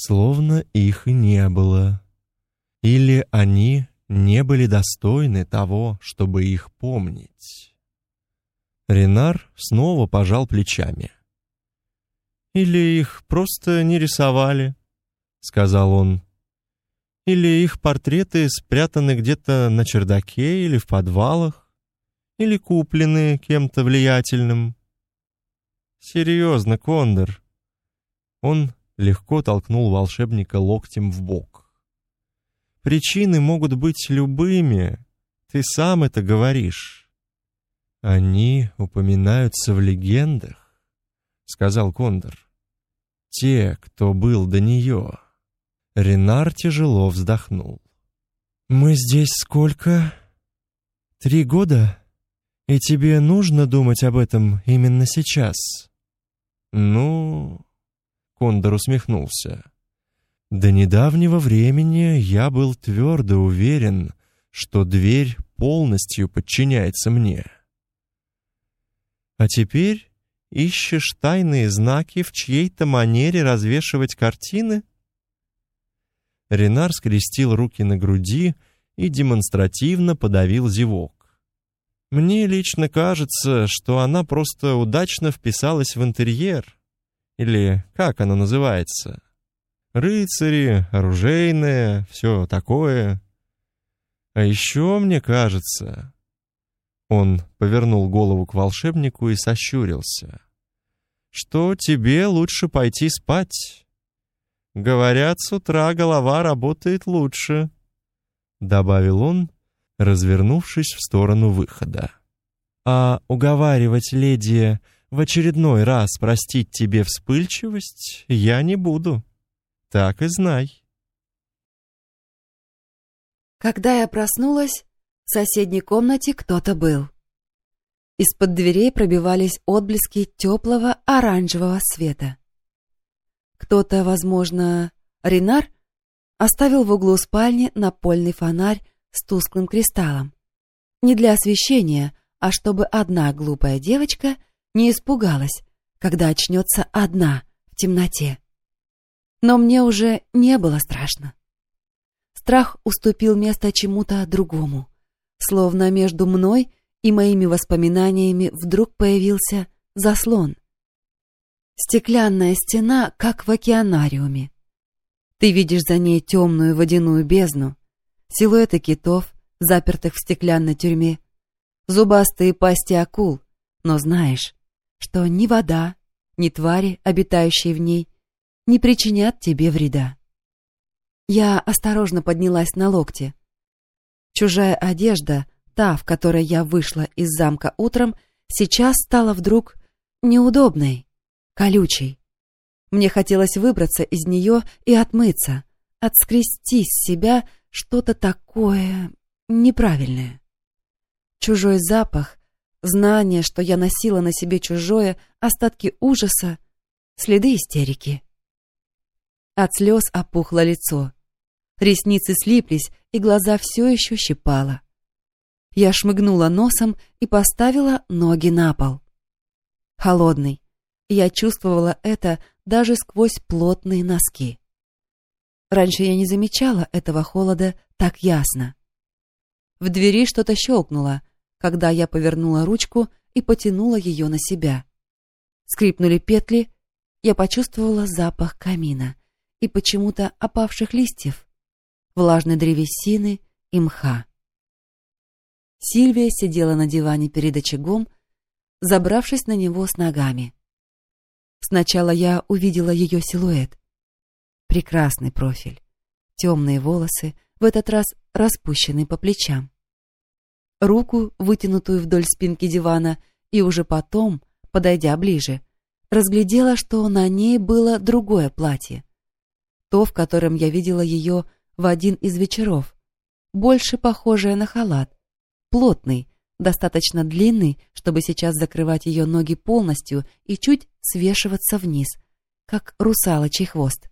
словно их не было. Или они не были достойны того, чтобы их помнить. Ренар снова пожал плечами. «Или их просто не рисовали», — сказал он. «Или их портреты спрятаны где-то на чердаке или в подвалах. или куплены кем-то влиятельным. Серьезно, Кондор. Он легко толкнул волшебника локтем в бок. Причины могут быть любыми, ты сам это говоришь. Они упоминаются в легендах, сказал Кондор. Те, кто был до нее. Ренар тяжело вздохнул. Мы здесь сколько? Три года? И тебе нужно думать об этом именно сейчас? Ну, Кондор усмехнулся. До недавнего времени я был твердо уверен, что дверь полностью подчиняется мне. А теперь ищешь тайные знаки в чьей-то манере развешивать картины? Ренар скрестил руки на груди и демонстративно подавил зевок. Мне лично кажется, что она просто удачно вписалась в интерьер. Или как оно называется? Рыцари, оружейные, все такое. А еще мне кажется... Он повернул голову к волшебнику и сощурился. Что тебе лучше пойти спать? Говорят, с утра голова работает лучше, добавил он, развернувшись в сторону выхода. А уговаривать леди в очередной раз простить тебе вспыльчивость я не буду. Так и знай. Когда я проснулась, в соседней комнате кто-то был. Из-под дверей пробивались отблески теплого оранжевого света. Кто-то, возможно, Ренар, оставил в углу спальни напольный фонарь с тусклым кристаллом. Не для освещения, а чтобы одна глупая девочка не испугалась, когда очнется одна в темноте. Но мне уже не было страшно. Страх уступил место чему-то другому. Словно между мной и моими воспоминаниями вдруг появился заслон. Стеклянная стена, как в океанариуме. Ты видишь за ней темную водяную бездну, силуэты китов, запертых в стеклянной тюрьме, зубастые пасти акул, но знаешь, что ни вода, ни твари, обитающие в ней, не причинят тебе вреда. Я осторожно поднялась на локте. Чужая одежда, та, в которой я вышла из замка утром, сейчас стала вдруг неудобной, колючей. Мне хотелось выбраться из нее и отмыться, отскрести с себя что-то такое неправильное. Чужой запах, знание, что я носила на себе чужое, остатки ужаса, следы истерики. От слез опухло лицо. Ресницы слиплись, и глаза все еще щипало. Я шмыгнула носом и поставила ноги на пол. Холодный. Я чувствовала это даже сквозь плотные носки. Раньше я не замечала этого холода так ясно. В двери что-то щелкнуло, когда я повернула ручку и потянула ее на себя. Скрипнули петли, я почувствовала запах камина и почему-то опавших листьев влажной древесины и мха. Сильвия сидела на диване перед очагом, забравшись на него с ногами. Сначала я увидела ее силуэт. Прекрасный профиль, темные волосы, в этот раз распущенные по плечам. Руку, вытянутую вдоль спинки дивана, и уже потом, подойдя ближе, разглядела, что на ней было другое платье. То, в котором я видела ее в один из вечеров, больше похожая на халат, плотный, достаточно длинный, чтобы сейчас закрывать ее ноги полностью и чуть свешиваться вниз, как русалочий хвост.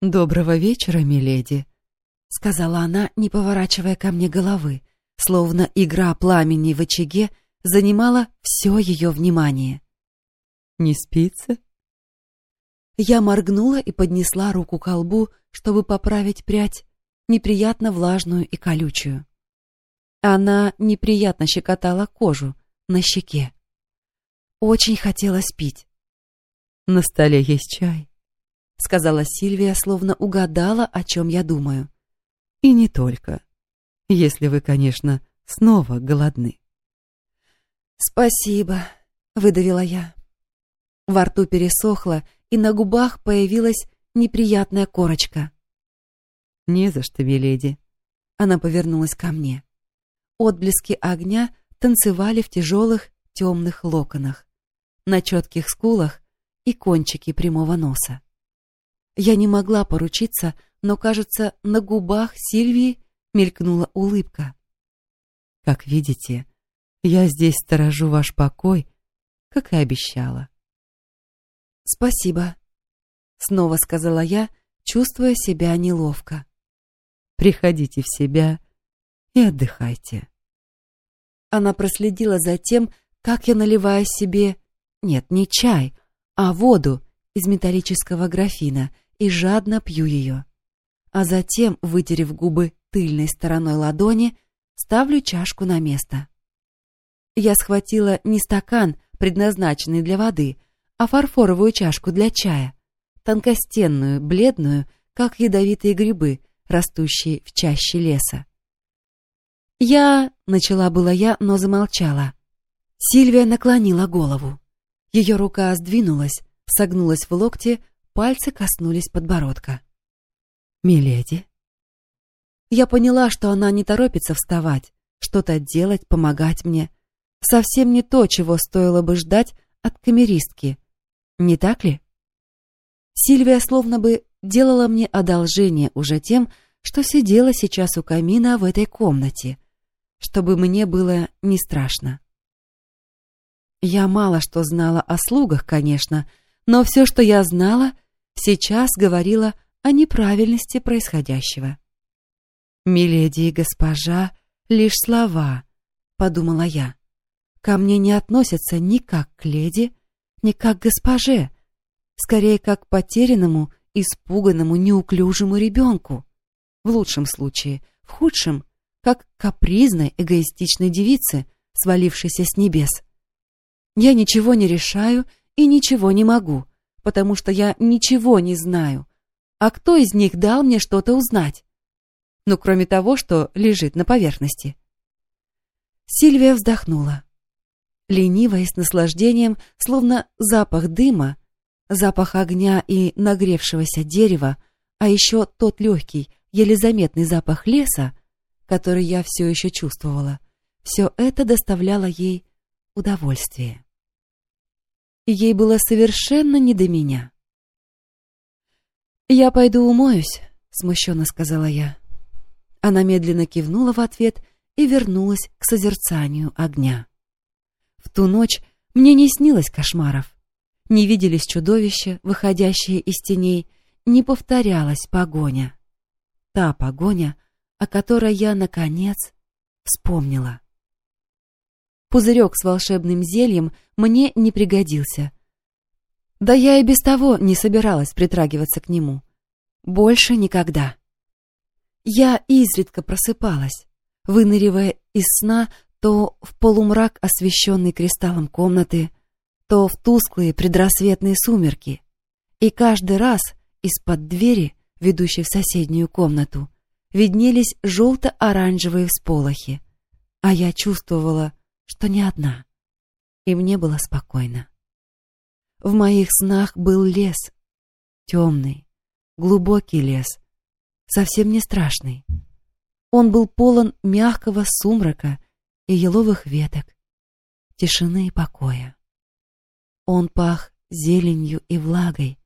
«Доброго вечера, миледи», — сказала она, не поворачивая ко мне головы, словно игра пламени в очаге занимала все ее внимание. «Не спится?» Я моргнула и поднесла руку к колбу, чтобы поправить прядь, неприятно влажную и колючую. Она неприятно щекотала кожу на щеке. Очень хотелось пить. «На столе есть чай», — сказала Сильвия, словно угадала, о чем я думаю. «И не только. Если вы, конечно, снова голодны». «Спасибо», — выдавила я. Во рту пересохло, и на губах появилась неприятная корочка. «Не за что, миледи». Она повернулась ко мне. Отблески огня танцевали в тяжелых темных локонах, на четких скулах и кончике прямого носа. Я не могла поручиться, но, кажется, на губах Сильвии мелькнула улыбка. «Как видите, я здесь сторожу ваш покой, как и обещала». «Спасибо», — снова сказала я, чувствуя себя неловко. «Приходите в себя и отдыхайте». Она проследила за тем, как я наливаю себе... Нет, не чай, а воду из металлического графина и жадно пью ее. А затем, вытерев губы тыльной стороной ладони, ставлю чашку на место. Я схватила не стакан, предназначенный для воды, а фарфоровую чашку для чая, тонкостенную, бледную, как ядовитые грибы, растущие в чаще леса. «Я...» — начала была я, но замолчала. Сильвия наклонила голову. Ее рука сдвинулась, согнулась в локте, пальцы коснулись подбородка. «Миледи?» Я поняла, что она не торопится вставать, что-то делать, помогать мне. Совсем не то, чего стоило бы ждать от камеристки. Не так ли? Сильвия словно бы делала мне одолжение уже тем, что сидела сейчас у камина в этой комнате, чтобы мне было не страшно. Я мало что знала о слугах, конечно, но все, что я знала, сейчас говорило о неправильности происходящего. «Миледи и госпожа — лишь слова», — подумала я. «Ко мне не относятся ни как к леди, ни как к госпоже, скорее как к потерянному, испуганному, неуклюжему ребенку. В лучшем случае, в худшем — как капризной, эгоистичной девице, свалившейся с небес. Я ничего не решаю и ничего не могу, потому что я ничего не знаю. А кто из них дал мне что-то узнать? Ну, кроме того, что лежит на поверхности. Сильвия вздохнула. Лениво и с наслаждением, словно запах дыма, запах огня и нагревшегося дерева, а еще тот легкий, еле заметный запах леса, который я все еще чувствовала, все это доставляло ей удовольствие. Ей было совершенно не до меня. «Я пойду умоюсь», — смущенно сказала я. Она медленно кивнула в ответ и вернулась к созерцанию огня. В ту ночь мне не снилось кошмаров, не виделись чудовища, выходящие из теней, не повторялась погоня. Та погоня, о которой я, наконец, вспомнила. Пузырек с волшебным зельем мне не пригодился. Да я и без того не собиралась притрагиваться к нему. Больше никогда. Я изредка просыпалась, выныривая из сна то в полумрак, освещенный кристаллом комнаты, то в тусклые предрассветные сумерки. И каждый раз из-под двери, ведущей в соседнюю комнату, виднелись желто-оранжевые всполохи, а я чувствовала, что не одна, и мне было спокойно. В моих снах был лес, темный, глубокий лес, совсем не страшный. Он был полон мягкого сумрака и еловых веток, тишины и покоя. Он пах зеленью и влагой,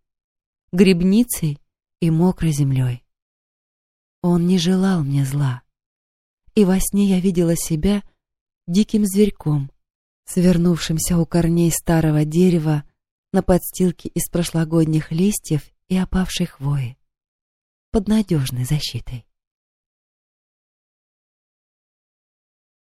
грибницей и мокрой землей. Он не желал мне зла. И во сне я видела себя диким зверьком, свернувшимся у корней старого дерева на подстилке из прошлогодних листьев и опавшей хвои, под надежной защитой.